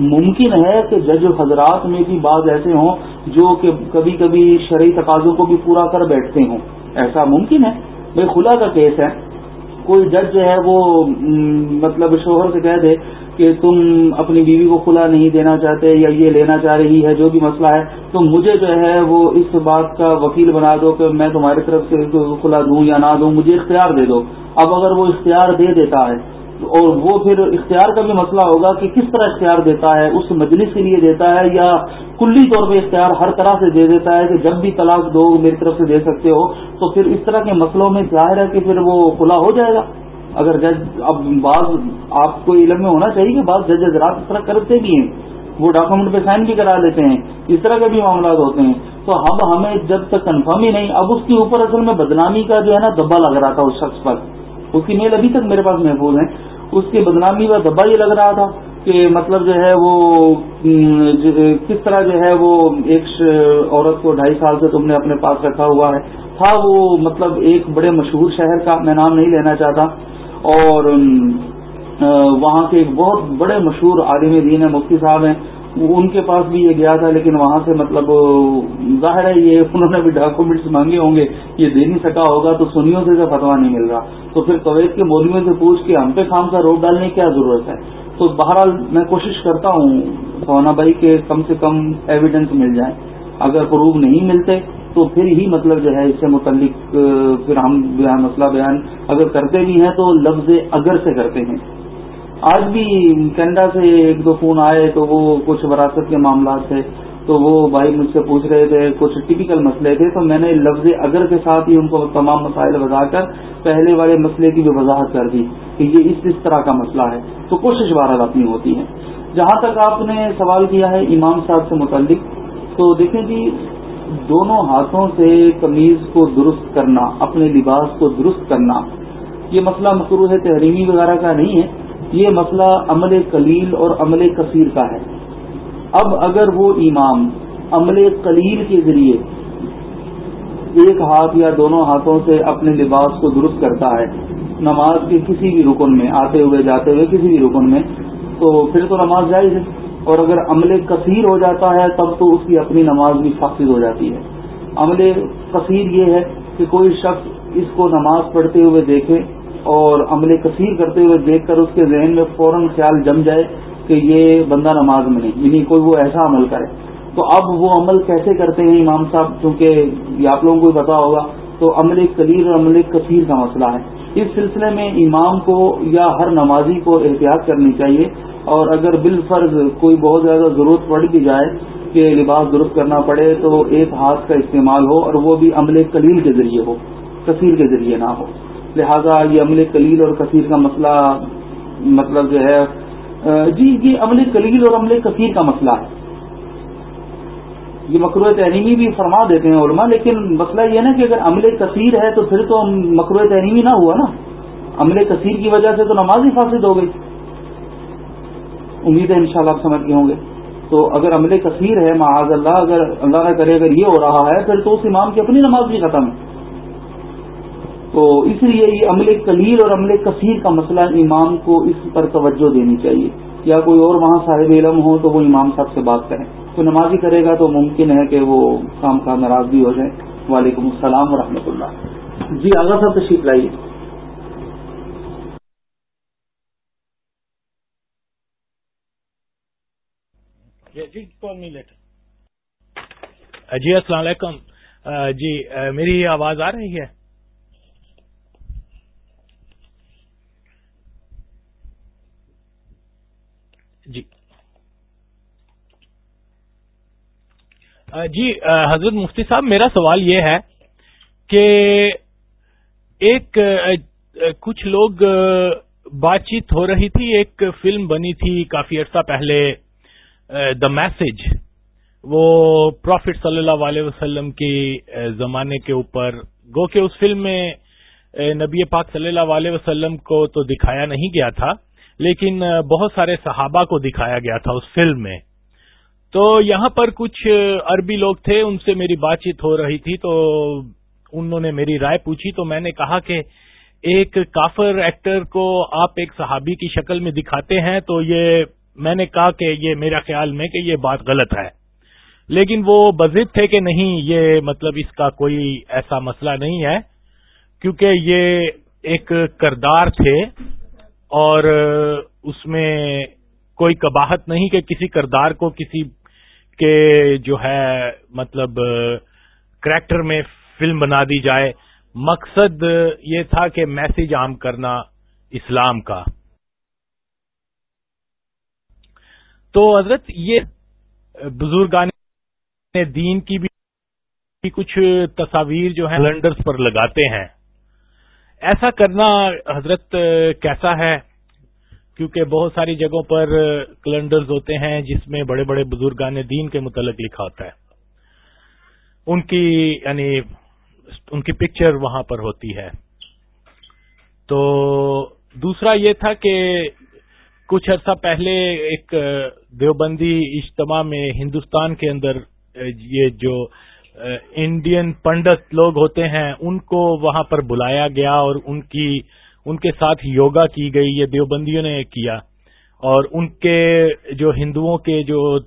ممکن ہے کہ جج حضرات میں بھی بعض ایسے ہوں جو کہ کبھی کبھی شرعی تقاضوں کو بھی پورا کر بیٹھتے ہوں۔ ایسا ممکن ہے؟ بھائی خلا کا کیس ہے۔ کوئی جج جو ہے وہ مطلب شوہر سے کہہ دے کہ تم اپنی بیوی کو کھلا نہیں دینا چاہتے یا یہ لینا چاہ رہی ہے، جو بھی مسئلہ ہے، تو مجھے جو ہے وہ اس بات کا وکیل بنا دو کہ میں تمہاری طرف سے کھلا دوں یا نہ دوں، مجھے اختیار دے دو۔ اب اگر وہ اختیار دے دیتا ہے اور وہ پھر اختیار کا بھی مسئلہ ہوگا کہ کس طرح اختیار دیتا ہے، اس مجلس کے لیے دیتا ہے یا کلی طور پہ اختیار ہر طرح سے دے دیتا ہے کہ جب بھی طلاق دو میری طرف سے دے سکتے ہو، تو پھر اس طرح کے مسئلوں میں ظاہر ہے کہ پھر وہ کھلا ہو جائے گا۔ اگر جج، اب بعض، آپ کو علم میں ہونا چاہیے کہ بعض جج حضرات اس طرح کرتے بھی ہیں۔ وہ ڈاکومنٹ پہ سائن بھی کرا لیتے ہیں۔ اس طرح کے بھی معاملات ہوتے ہیں۔ تو اب ہمیں جب تک کنفرم ہی نہیں، اب اس کے اوپر اصل میں بدنامی کا جو ہے نا دبا لگ رہا تھا اس شخص پر۔ اس کی میل ابھی تک میرے پاس محفوظ ہے اس کی بدنامی کا دبا یہ لگ رہا تھا کہ مطلب جو ہے وہ کس طرح جو ہے وہ ایک عورت کو ڈھائی سال سے تم نے اپنے پاس رکھا ہوا ہے۔ تھا وہ مطلب ایک بڑے مشہور شہر کا، میں نام نہیں لینا چاہتا۔ اور وہاں کے ایک بہت بڑے مشہور عالم دین ہیں، مفتی صاحب ہیں۔ ان کے پاس بھی یہ گیا تھا، لیکن وہاں سے مطلب ظاہر ہے یہ انہوں نے بھی ڈاکومنٹس مانگے ہوں گے، یہ دے نہیں سکا ہوگا تو سنیوں سے فتوا نہیں مل رہا۔ تو پھر کویت کے مولویوں سے پوچھ کے ہم پہ خام کا روک ڈالنے کی کیا ضرورت ہے؟ تو بہرحال میں کوشش کرتا ہوں سونا بھائی کے کم سے کم ایویڈنس مل جائیں اگر پروف نہیں ملتے تو پھر ہی مطلب جو ہے اس سے متعلق، پھر ہم بیان مسئلہ بیان اگر کرتے بھی ہیں تو لفظ اگر سے کرتے ہیں۔ آج بھی کینیڈا سے ایک دو فون آئے تو وہ کچھ وراثت کے معاملات تھے، تو وہ بھائی مجھ سے پوچھ رہے تھے، کچھ ٹپیکل مسئلے تھے، تو میں نے لفظ اگر کے ساتھ ہی ان کو تمام مسائل بتا کر پہلے والے مسئلے کی بھی وضاحت کر دی کہ یہ اس اس طرح کا مسئلہ ہے۔ تو کوشش بہرحال اپنی ہوتی ہے جہاں تک آپ نے سوال کیا ہے امام صاحب سے متعلق، تو دیکھیں جی دونوں ہاتھوں سے قمیض کو درست کرنا، اپنے لباس کو درست کرنا، یہ مسئلہ مقروع تحریمی وغیرہ کا نہیں ہے۔ یہ مسئلہ عمل قلیل اور عمل کثیر کا ہے۔ اب اگر وہ امام عمل قلیل کے ذریعے ایک ہاتھ یا دونوں ہاتھوں سے اپنے لباس کو درست کرتا ہے، نماز کے کسی بھی رکن میں، آتے ہوئے، جاتے ہوئے کسی بھی رکن میں، تو پھر تو نماز جائز ہے۔ اور اگر عمل کثیر ہو جاتا ہے، تب تو اس کی اپنی نماز بھی فاقد ہو جاتی ہے۔ عمل کثیر یہ ہے کہ کوئی شخص اس کو نماز پڑھتے ہوئے دیکھے اور عمل کثیر کرتے ہوئے دیکھ کر اس کے ذہن میں فوراً خیال جم جائے کہ یہ بندہ نماز میں نہیں یعنی کوئی وہ ایسا عمل کرے۔ تو اب وہ عمل کیسے کرتے ہیں امام صاحب؟ چونکہ یہ آپ لوگوں کو پتا ہوگا، تو عمل کلیل اور عمل کثیر کا مسئلہ ہے۔ اس سلسلے میں امام کو یا ہر نمازی کو احتیاط کرنی چاہیے اور اگر بالفرض کوئی بہت زیادہ ضرورت پڑ بھی جائے کہ لباس درست کرنا پڑے تو ایک ہاتھ کا استعمال ہو اور وہ بھی عمل کلیل کے ذریعے ہو، کثیر کے ذریعے نہ ہو۔ لہذا یہ عمل کلیل اور کثیر کا مسئلہ مطلب جو ہے جی یہ عمل کلیل اور عمل کثیر کا مسئلہ ہے۔ یہ مکرو تحریمی بھی فرما دیتے ہیں علماء، لیکن مسئلہ یہ نا کہ اگر عمل کثیر ہے تو پھر تو مکرو تحریمی نہ ہوا نا۔ عمل کثیر کی وجہ سے تو نماز ہی فاسد ہو گئی۔ امید ہے انشاءاللہ آپ سمجھ کے ہوں گے۔ تو اگر عمل کثیر ہے، معاذ اللہ، اگر اللہ نہ کرے، اگر یہ ہو رہا ہے، پھر تو اس امام کی اپنی نماز بھی ختم ہے۔ تو اس لیے یہ عمل کلیل اور عمل کثیر کا مسئلہ امام کو اس پر توجہ دینی چاہیے۔ یا کوئی اور وہاں صاحب علم ہو تو وہ امام صاحب سے بات کریں۔ کوئی نمازی کرے گا تو ممکن ہے کہ وہ کام کا ناراض بھی ہو جائے۔ وعلیکم السلام ورحمۃ اللہ۔ جی آگا صاحب تشریف لائیے۔ جی جی, جی، السلام علیکم۔ جی میری آواز آ رہی ہے؟ جی۔ جی حضرت مفتی صاحب، میرا سوال یہ ہے کہ ایک کچھ لوگ بات چیت ہو رہی تھی، ایک فلم بنی تھی کافی عرصہ پہلے دا میسج وہ پروفٹ صلی اللہ علیہ وسلم کی زمانے کے اوپر، گو کہ اس فلم میں نبی پاک صلی اللہ علیہ وسلم کو تو دکھایا نہیں گیا تھا۔ لیکن بہت سارے صحابہ کو دکھایا گیا تھا اس فلم میں۔ تو یہاں پر کچھ عربی لوگ تھے، ان سے میری بات چیت ہو رہی تھی، تو انہوں نے میری رائے پوچھی، تو میں نے کہا کہ ایک کافر ایکٹر کو آپ ایک صحابی کی شکل میں دکھاتے ہیں، تو یہ میں نے کہا کہ یہ میرا خیال میں کہ یہ بات غلط ہے۔ لیکن وہ بزد تھے کہ نہیں، یہ مطلب اس کا کوئی ایسا مسئلہ نہیں ہے، کیونکہ یہ ایک کردار تھے۔ اور اس میں کوئی کباہت نہیں کہ کسی کردار کو کسی کے جو ہے مطلب کریکٹر میں فلم بنا دی جائے۔ مقصد یہ تھا کہ میسج عام کرنا اسلام کا۔ تو حضرت یہ بزرگان دین کی بھی کچھ تصاویر جو ہیں کیلنڈرز پر لگاتے ہیں۔ ایسا کرنا حضرت کیسا ہے؟ کیونکہ بہت ساری جگہوں پر کیلنڈرز ہوتے ہیں جس میں بڑے بڑے بزرگان دین کے متعلق لکھا ہوتا ہے۔ ان کی یعنی ان کی پکچر وہاں پر ہوتی ہے۔ تو دوسرا یہ تھا کہ کچھ عرصہ پہلے ایک دیوبندی اجتماع میں ہندوستان کے اندر یہ جو انڈین پنڈت لوگ ہوتے ہیں، ان کو وہاں پر بلایا گیا اور ان کی، ان کے ساتھ یوگا کی گئی، یہ دیوبندیوں نے کیا۔ اور ان کے جو ہندوؤں کے جو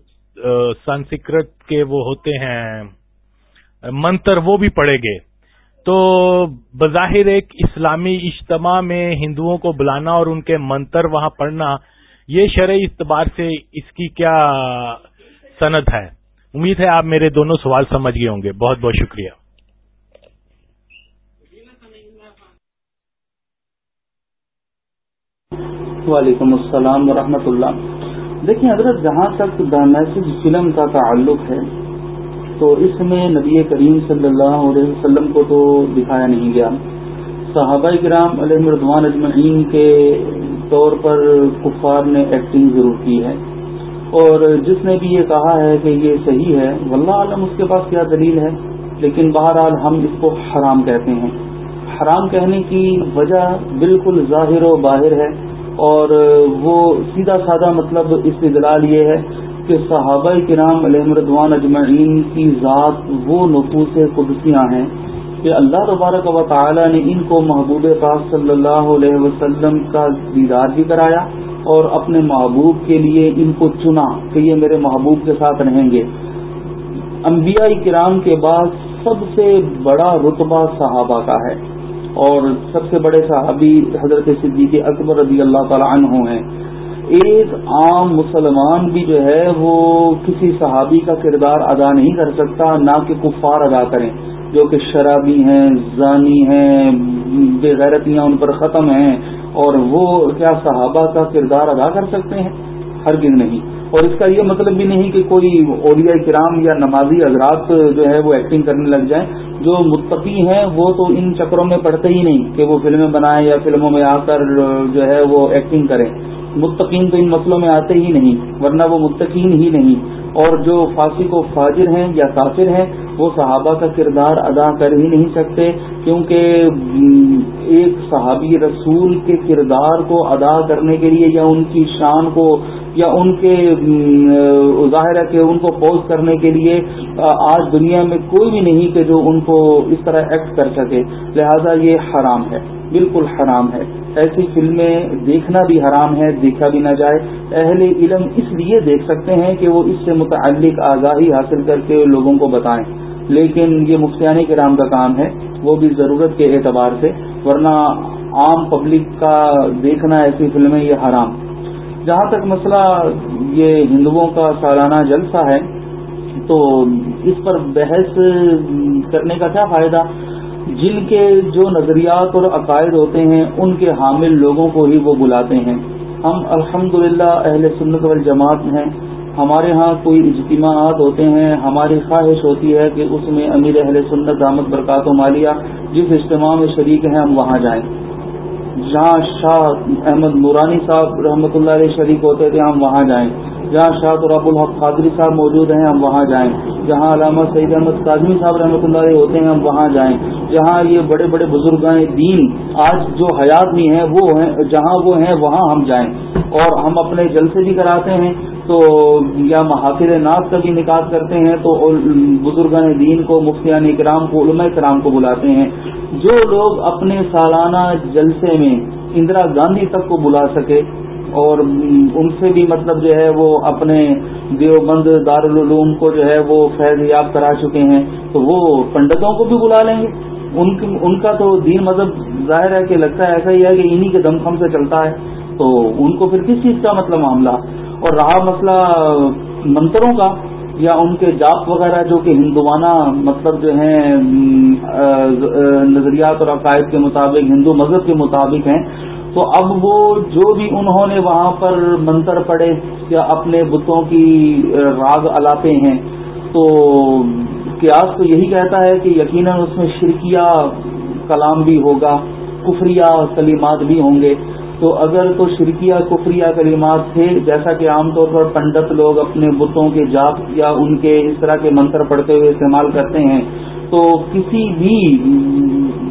سنسکرت کے وہ ہوتے ہیں، منتر وہ بھی پڑے گئے۔ تو بظاہر ایک اسلامی اجتماع میں ہندوؤں کو بلانا اور ان کے منتر وہاں پڑھنا، یہ شرعی اعتبار سے اس کی کیا سند ہے۔ امید ہے آپ میرے دونوں سوال سمجھ گئے ہوں گے۔ بہت بہت شکریہ۔ وعلیکم السلام ورحمۃ اللہ۔ دیکھیں، حضرت جہاں تک دا میسج فلم کا تعلق ہے، تو اس میں نبی کریم صلی اللہ علیہ وسلم کو تو دکھایا نہیں گیا۔ صحابہ کرام علیہ مردوان اجمعین کے طور پر کفار نے ایکٹنگ ضرور کی ہے۔ اور جس نے بھی یہ کہا ہے کہ یہ صحیح ہے، واللہ عالم اس کے پاس کیا دلیل ہے؟ لیکن بہرحال ہم اس کو حرام کہتے ہیں۔ حرام کہنے کی وجہ بالکل ظاہر و باہر ہے اور وہ سیدھا سادہ مطلب استدلال یہ ہے کہ صحابہ کرام علیہ مردوان اجمعین کی ذات وہ نفوس قدسیاں ہیں کہ اللہ تبارک و تعالی نے ان کو محبوب پاک صلی اللہ علیہ وسلم کا دیدار بھی کرایا اور اپنے محبوب کے لیے ان کو چنا کہ یہ میرے محبوب کے ساتھ رہیں گے۔ انبیاء کرام کے بعد سب سے بڑا رتبہ صحابہ کا ہے اور سب سے بڑے صحابی حضرت صدیق اکبر رضی اللہ تعالیٰ عنہ ہیں۔ ایک عام مسلمان بھی جو ہے وہ کسی صحابی کا کردار ادا نہیں کر سکتا، نہ کہ کفار ادا کریں۔ جو کہ شرابی ہیں، زانی ہیں، بے غیرتیاں ان پر ختم ہیں اور وہ کیا صحابہ کا کردار ادا کر سکتے ہیں؟ ہر نہیں۔ اور اس کا یہ مطلب بھی نہیں کہ کوئی اولیاء کرام یا نمازی حضرات جو ہے وہ ایکٹنگ کرنے لگ جائیں۔ جو متقی ہیں، وہ تو ان چکروں میں پڑتے ہی نہیں کہ وہ فلمیں بنائیں یا فلموں میں آ کر جو ہے وہ ایکٹنگ کریں۔ متقین تو ان مسئلوں میں آتے ہی نہیں، ورنہ وہ متقین ہی نہیں۔ اور جو فاسق و فاجر ہیں یا کافر ہیں، وہ صحابہ کا کردار ادا کر ہی نہیں سکتے، کیونکہ ایک صحابی رسول کے کردار کو ادا کرنے کے لیے یا ان کی شان کو یا ان کے ظاہر ہے کہ ان کو پوز کرنے کے لیے آج دنیا میں کوئی بھی نہیں کہ جو ان کو اس طرح ایکٹ کر سکے۔ لہذا یہ حرام ہے، بالکل حرام ہے۔ ایسی فلمیں دیکھنا بھی حرام ہے، دیکھا بھی نہ جائے۔ اہل علم اس لیے دیکھ سکتے ہیں کہ وہ اس سے متعلق آگاہی حاصل کر کے لوگوں کو بتائیں۔ لیکن یہ مفتیانی کے کا کام ہے، وہ بھی ضرورت کے اعتبار سے، ورنہ عام پبلک کا دیکھنا ایسی فلمیں یہ حرام۔ جہاں تک مسئلہ یہ ہندوؤں کا سالانہ جلسہ ہے، تو اس پر بحث کرنے کا کیا فائدہ؟ جن کے جو نظریات اور عقائد ہوتے ہیں، ان کے حامل لوگوں کو ہی وہ بلاتے ہیں۔ ہم الحمد اہل سنت والجماعت ہیں۔ ہمارے ہاں کوئی اجتماعات ہوتے ہیں، ہماری خواہش ہوتی ہے کہ اس میں امیر اہل سنت دامت برکات و مالیہ، جس اجتماع میں شریک ہیں، ہم وہاں جائیں۔ جہاں شاہ احمد نورانی صاحب رحمۃ اللہ علیہ شریک ہوتے تھے، ہم وہاں جائیں۔ جہاں شاہ تو رب الحق قادری صاحب موجود ہیں، ہم وہاں جائیں۔ جہاں علامہ سعید احمد کاظمی صاحب رحمۃ اللہ علیہ ہوتے ہیں، ہم وہاں جائیں۔ جہاں یہ بڑے بڑے بزرگان دین آج جو حیات میں ہیں، وہ ہیں، جہاں وہ ہیں، وہاں ہم جائیں۔ اور ہم اپنے جلسے بھی کراتے ہیں، تو یا محافر ناز کا بھی نکات کرتے ہیں، تو بزرگان دین کو، مفتیان اکرام کو، علماء کرام کو بلاتے ہیں۔ جو لوگ اپنے سالانہ جلسے میں اندرا گاندھی تک کو بلا سکے اور ان سے بھی مطلب جو ہے وہ اپنے دیوبند دارالعلوم کو جو ہے وہ فیض یاب کرا چکے ہیں، تو وہ پنڈتوں کو بھی بلا لیں گے۔ ان کا تو دین مذہب ظاہر ہے کہ لگتا ہے ایسا ہی ہے کہ انہی کے دم خم سے چلتا ہے۔ تو ان کو پھر کس چیز کا مطلب معاملہ؟ اور رہا مسئلہ منتروں کا یا ان کے جاپ وغیرہ جو کہ ہندوانہ مطلب جو ہیں نظریات اور عقائد کے مطابق، ہندو مذہب کے مطابق ہیں تو اب وہ جو بھی انہوں نے وہاں پر منتر پڑے یا اپنے بتوں کی راگ الاپے ہیں، تو قیاس تو یہی کہتا ہے کہ یقیناً اس میں شرکیہ کلام بھی ہوگا، کفریہ کلیمات بھی ہوں گے۔ تو اگر تو شرکیہ، کفریہ کلمات تھے، جیسا کہ عام طور پر پنڈت لوگ اپنے بتوں کے جاپ یا ان کے اس طرح کے منتر پڑھتے ہوئے استعمال کرتے ہیں، تو کسی بھی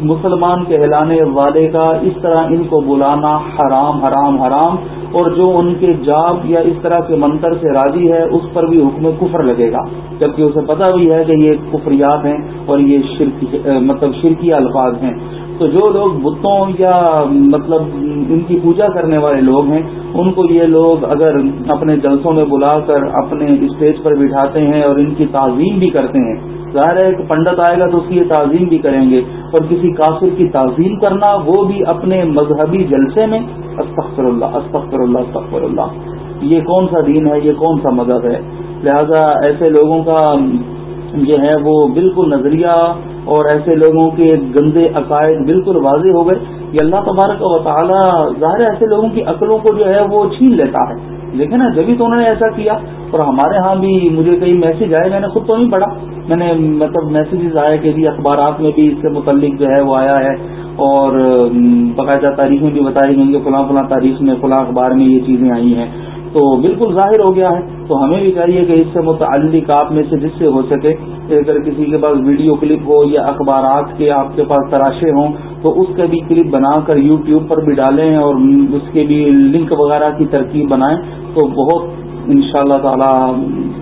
مسلمان کہلانے والے کا اس طرح ان کو بلانا حرام حرام حرام اور جو ان کے جاب یا اس طرح کے منتر سے راضی ہے، اس پر بھی حکم کفر لگے گا۔ جبکہ اسے پتہ بھی ہے کہ یہ کفریات ہیں اور یہ شرک مطلب شرکی الفاظ ہیں۔ تو جو لوگ بتوں یا مطلب ان کی پوجا کرنے والے لوگ ہیں، ان کو یہ لوگ اگر اپنے جلسوں میں بلا کر اپنے اسٹیج پر بٹھاتے ہیں اور ان کی تعظیم بھی کرتے ہیں، ظاہر ہے کہ پنڈت آئے گا تو اس کی یہ تعظیم بھی کریں گے۔ اور کسی کافر کی تعظیم کرنا وہ بھی اپنے مذہبی جلسے میں استغفر اللہ استغفر اللہ استغفر اللہ یہ کون سا دین ہے، یہ کون سا مذہب ہے؟ لہذا ایسے لوگوں کا جو ہے وہ بالکل نظریہ اور ایسے لوگوں کے گندے عقائد بالکل واضح ہو گئے یہ اللہ تبارک و تعالیٰ ظاہر ایسے لوگوں کی عقلوں کو جو ہے وہ چھین لیتا ہے۔ لیکن نا، جبھی تو انہوں نے ایسا کیا اور ہمارے ہاں بھی مجھے کئی میسج آئے، میں نے خود تو نہیں پڑھا۔ میں نے مطلب میسیجز آئے کہ بھی اخبارات میں بھی اس سے متعلق جو ہے وہ آیا ہے اور باقاعدہ تاریخیں بھی بتائی گئی کہ فلاں فلاں تاریخ میں، فلاں اخبار میں یہ چیزیں آئی ہیں۔ تو بالکل ظاہر ہو گیا ہے۔ تو ہمیں بھی چاہیے کہ اس سے متعلق آپ میں سے جس سے ہو سکے، اگر کسی کے پاس ویڈیو کلپ ہو یا اخبارات کے آپ کے پاس تراشے ہوں، تو اس کا بھی کلپ بنا کر یوٹیوب پر بھی ڈالیں اور اس کے بھی لنک وغیرہ کی ترکیب بنائیں تو بہت ان شاء اللہ تعالی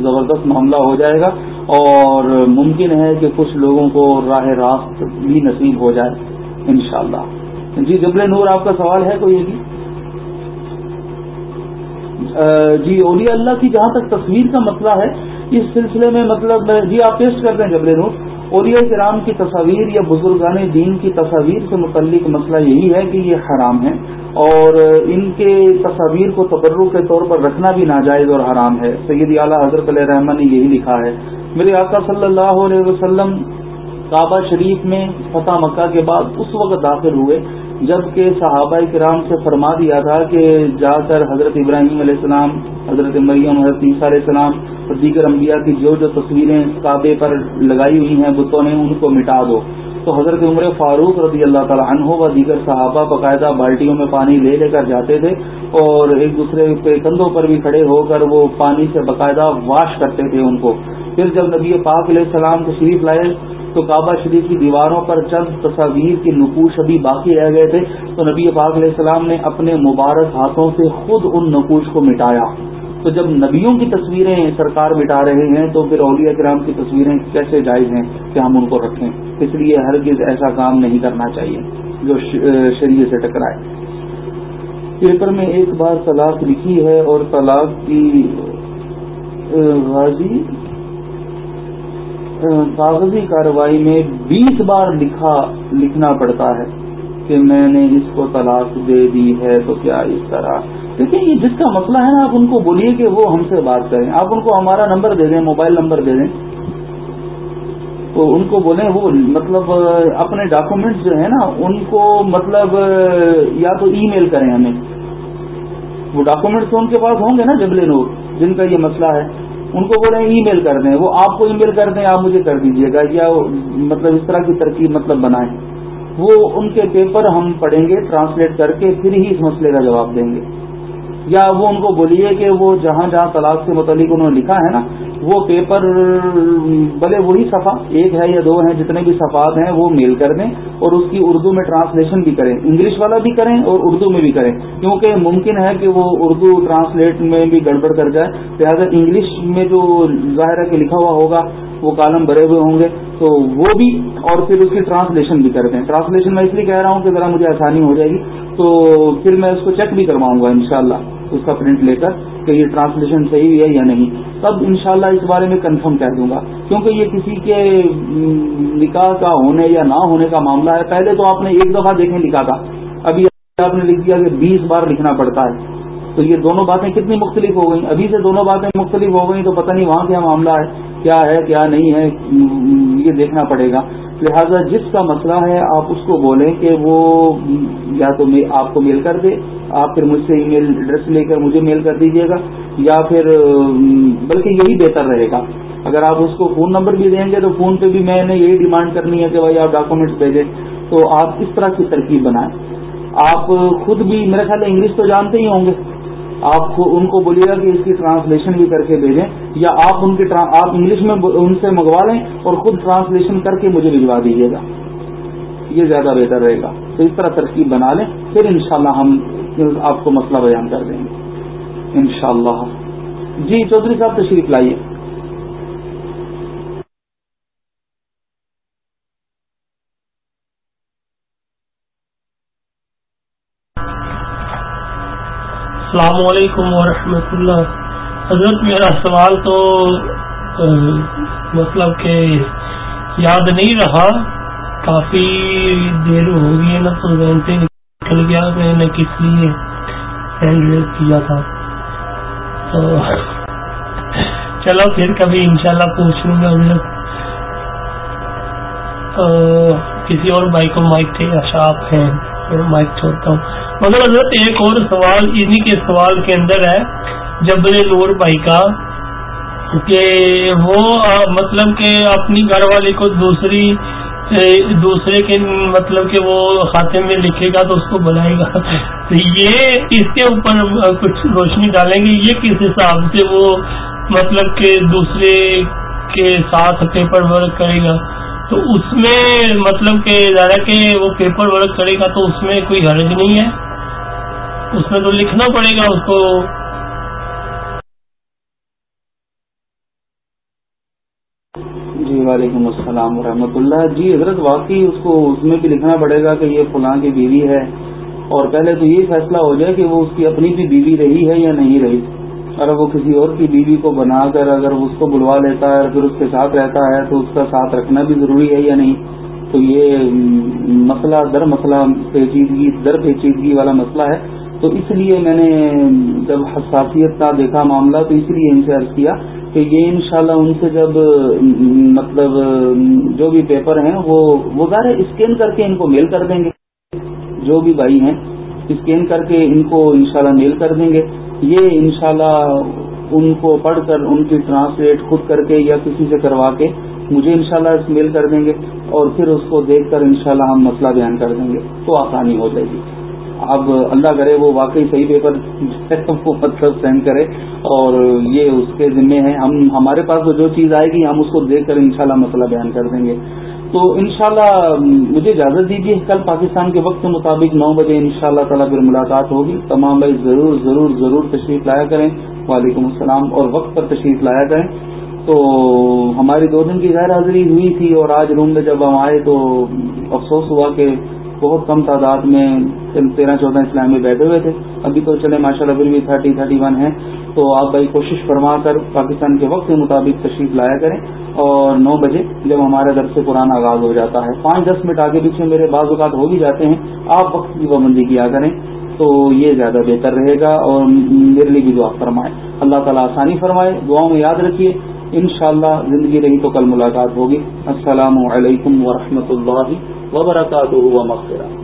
زبردست معاملہ ہو جائے گا۔ اور ممکن ہے کہ کچھ لوگوں کو راہ راست بھی نصیب ہو جائے، انشاءاللہ۔ جی جبل نور، آپ کا سوال ہے کوئی بھی جی اولیاء اللہ کی جہاں تک تصویر کا مسئلہ ہے، اس سلسلے میں مطلب جی آپ پیش کر دیں جبل نور۔ اولیاء کرام کی تصاویر یا بزرگان دین کی تصاویر سے متعلق مسئلہ یہی ہے کہ یہ حرام ہے اور ان کے تصاویر کو تبرو کے طور پر رکھنا بھی ناجائز اور حرام ہے۔ سید اعلیٰ حضرت علیہ رحمٰ نے یہی لکھا ہے۔ میرے آقا صلی اللہ علیہ وسلم کعبہ شریف میں فتح مکہ کے بعد اس وقت داخل ہوئے۔ جبکہ صحابہ کرام سے فرما دیا تھا کہ جا کر حضرت ابراہیم علیہ السلام، حضرت مریم، حضرت عیسیٰ علیہ السلام اور دیگر انبیاء کی جو جو تصویریں کعبے پر لگائی ہوئی ہیں، بتوں نے ان کو مٹا دو۔ تو حضرت عمر فاروق رضی اللہ تعالیٰ عنہ و دیگر صحابہ باقاعدہ بالٹیوں میں پانی لے لے کر جاتے تھے اور ایک دوسرے کے کندھوں پر بھی کھڑے ہو کر وہ پانی سے باقاعدہ واش کرتے تھے ان کو۔ پھر جب نبی پاک علیہ السلام تشریف لائے تو کعبہ شریف کی دیواروں پر چند تصاویر کے نقوش ابھی باقی رہ گئے تھے، تو نبی پاک علیہ السلام نے اپنے مبارک ہاتھوں سے خود ان نقوش کو مٹایا۔ تو جب نبیوں کی تصویریں سرکار مٹا رہے ہیں، تو پھر اولیاء کرام کی تصویریں کیسے جائز ہیں کہ ہم ان کو رکھیں؟ اس لیے ہرگز ایسا کام نہیں کرنا چاہیے، جو شریعت سے ٹکرائے۔ پیپر میں ایک بار طلاق لکھی ہے اور طلاق کی غازی کاغذی کاروائی میں بیس بار لکھا لکھنا پڑتا ہے کہ میں نے اس کو طلاق دے دی ہے تو کیا اس طرح؟ دیکھیں یہ جس کا مسئلہ ہے نا، آپ ان کو بولیے کہ وہ ہم سے بات کریں۔ آپ ان کو ہمارا نمبر دے دیں، موبائل نمبر دے دیں۔ تو ان کو بولیں، وہ مطلب اپنے ڈاکومنٹس جو ہے نا، ان کو مطلب یا تو ای میل کریں ہمیں۔ وہ ڈاکومنٹس تو ان کے پاس ہوں گے نا جبل نور، جن کا یہ مسئلہ ہے۔ ان کو بولیں ای میل کر دیں، وہ آپ کو ای میل کر دیں، آپ مجھے کر دیجیے گا، یا مطلب اس طرح کی ترکیب مطلب بنائیں۔ وہ ان کے پیپر ہم پڑھیں گے ٹرانسلیٹ کر کے پھر ہی اس مسئلے کا جواب دیں گے۔ یا وہ ان کو بولیے کہ وہ جہاں جہاں طلاق سے متعلق انہوں نے لکھا ہے نا، وہ پیپر، بھلے وہی صفحہ، ایک ہے یا دو ہیں، جتنے بھی صفحات ہیں وہ میل کر دیں اور اس کی اردو میں ٹرانسلیشن بھی کریں، انگلش والا بھی کریں اور اردو میں بھی کریں۔ کیونکہ ممکن ہے کہ وہ اردو ٹرانسلیٹ میں بھی گڑبڑ کر جائے۔ لہٰذا انگلش میں جو ظاہر ہے کہ لکھا ہوا ہوگا، وہ کالم بھرے ہوئے ہوں گے۔ تو وہ بھی اور پھر اس کی ٹرانسلیشن بھی کر دیں۔ ٹرانسلیشن میں اس لیے کہہ رہا ہوں کہ ذرا مجھے آسانی ہو جائے گی۔ تو پھر میں اس کو چیک بھی کرواؤں گا انشاءاللہ۔ اس کا پرنٹ لے کر کہ یہ ٹرانسلیشن صحیح ہے یا نہیں۔ تب انشاءاللہ اس بارے میں کنفرم کہہ دوں گا۔ کیونکہ یہ کسی کے نکاح کا ہونے یا نہ ہونے کا معاملہ ہے۔ پہلے تو آپ نے ایک دفعہ دیکھیں لکھا تھا۔ ابھی آپ نے لکھ دیا کہ بیس بار لکھنا پڑتا ہے۔ تو یہ دونوں باتیں کتنی مختلف ہو گئیں۔ ابھی سے دونوں باتیں مختلف ہو گئیں تو پتہ نہیں وہاں کیا معاملہ ہے، کیا ہے، کیا نہیں ہے، یہ دیکھنا پڑے گا۔ لہذا جس کا مسئلہ ہے، آپ اس کو بولیں کہ وہ یا تو آپ کو میل کر دے، آپ پھر مجھ سے ای میل ایڈریس لے کر مجھے میل کر دیجیے گا، یا پھر، بلکہ یہی بہتر رہے گا۔ اگر آپ اس کو فون نمبر بھی دیں گے تو فون پہ بھی میں نے یہی ڈیمانڈ کرنی ہے کہ بھائی آپ ڈاکومنٹس بھیجیں۔ تو آپ اس طرح کی ترکیب بنائیں۔ آپ خود بھی میرے خیال انگلش تو جانتے ہی ہوں گے۔ آپ ان کو بولیے گا کہ اس کی ٹرانسلیشن بھی کر کے بھیجیں، یا آپ ان کی آپ انگلش میں ان سے منگوا لیں اور خود ٹرانسلیشن کر کے مجھے بھجوا دیجیے گا۔ یہ زیادہ بہتر رہے گا۔ تو اس طرح ترکیب بنا لیں، پھر انشاءاللہ ہم آپ کو مسئلہ بیان کر دیں گے۔ انشاءاللہ۔ جی چودھری صاحب تشریف لائیے۔ السلام علیکم ورحمۃ اللہ۔ حضرت، میرا سوال تو مطلب کہ یاد نہیں رہا۔ کافی دیر ہو گئی ہے نا، تو ذہن سے نکل گیا میں نے کس لیے ہینڈ ریز کیا تھا۔ تو چلو پھر کبھی انشاءاللہ پوچھ لوں گا حضرت۔ کسی اور بھائی کو مائک تھے اچھا آپ ہیں۔ مائک چھوڑتا ہوں۔ مگر حضرت، ایک اور سوال انہی کے سوال کے اندر ہے، جبل نور بھائی کا، کہ وہ مطلب کہ اپنی گھر والی کو دوسری دوسرے کے مطلب کہ وہ خاتے میں لکھے گا تو اس کو بلائے گا۔ تو یہ اس کے اوپر کچھ روشنی ڈالیں گے؟ یہ کس حساب سے وہ مطلب کہ دوسرے کے ساتھ پیپر ورک کرے گا؟ تو اس میں مطلب کہ ذرا کہ وہ پیپر ورک کرے گا تو اس میں کوئی حرج نہیں ہے۔ اس میں تو لکھنا پڑے گا اس کو۔ جی وعلیکم السلام ورحمۃ اللہ۔ جی حضرت واقعی اس کو اس میں بھی لکھنا پڑے گا کہ یہ فلاں کی بیوی ہے۔ اور پہلے تو یہ فیصلہ ہو جائے کہ وہ اس کی اپنی بھی بیوی رہی ہے یا نہیں رہی۔ اگر وہ کسی اور کی بیوی کو بنا کر اگر اس کو بلوا لیتا ہے اور پھر اس کے ساتھ رہتا ہے تو اس کا ساتھ رکھنا بھی ضروری ہے یا نہیں؟ تو یہ مسئلہ، در مسئلہ، پیچیدگی، در پیچیدگی والا مسئلہ ہے۔ تو اس لیے میں نے جب حساسیت کا دیکھا معاملہ، تو اس لیے ان سے عرض کیا کہ یہ انشاءاللہ ان سے جب مطلب جو بھی پیپر ہیں، وہ وہ ظاہر اسکین کر کے ان کو میل کر دیں گے۔ جو بھی بھائی ہیں، اسکین کر کے ان کو انشاءاللہ میل کر دیں گے۔ یہ انشاءاللہ ان کو پڑھ کر ان کی ٹرانسلیٹ خود کر کے یا کسی سے کروا کے مجھے انشاءاللہ اس میل کر دیں گے اور پھر اس کو دیکھ کر انشاءاللہ ہم مسئلہ بیان کر دیں گے تو آسانی ہو جائے گی۔ اب اللہ کرے وہ واقعی صحیح پیپر وہ مطلب سینڈ کرے اور یہ اس کے ذمے ہیں۔ ہم، ہمارے پاس جو چیز آئے گی، ہم اس کو دیکھ کر انشاءاللہ مسئلہ بیان کر دیں گے۔ تو انشاءاللہ مجھے اجازت دیجیے کل پاکستان کے وقت کے مطابق نو بجے ان شاء اللہ پھر ملاقات ہوگی۔ تمام بھائی ضرور ضرور ضرور تشریف لایا کریں۔ وعلیکم السلام، اور وقت پر تشریف لایا کریں تو ہماری دو دن کی غیر حاضری ہوئی تھی اور آج روم میں جب ہم آئے تو افسوس ہوا کہ بہت کم تعداد میں تیرہ چودہ اسلام میں بیٹھے ہوئے تھے۔ ابھی تو چلے ماشاء اللہ پھر بھی تھرٹی تھرٹی ون ہے تو آپ بھائی کوشش فرما کر پاکستان کے وقت کے مطابق تشریف لایا کریں۔ اور نو بجے جب ہمارے در سے قرآن آغاز ہو جاتا ہے، پانچ، دس منٹ آگے پیچھے میرے بعض اوقات ہو بھی جاتے ہیں۔ آپ وقت کی پابندی کیا کریں تو یہ زیادہ بہتر رہے گا۔ اور میرے لیے بھی دعا فرمائے اللہ تعالیٰ آسانی فرمائے، دعاؤں میں یاد رکھیے۔ انشاءاللہ زندگی رہی تو کل ملاقات ہوگی۔ السلام علیکم ورحمۃ اللہ وبرکاتہ و مغفرہ۔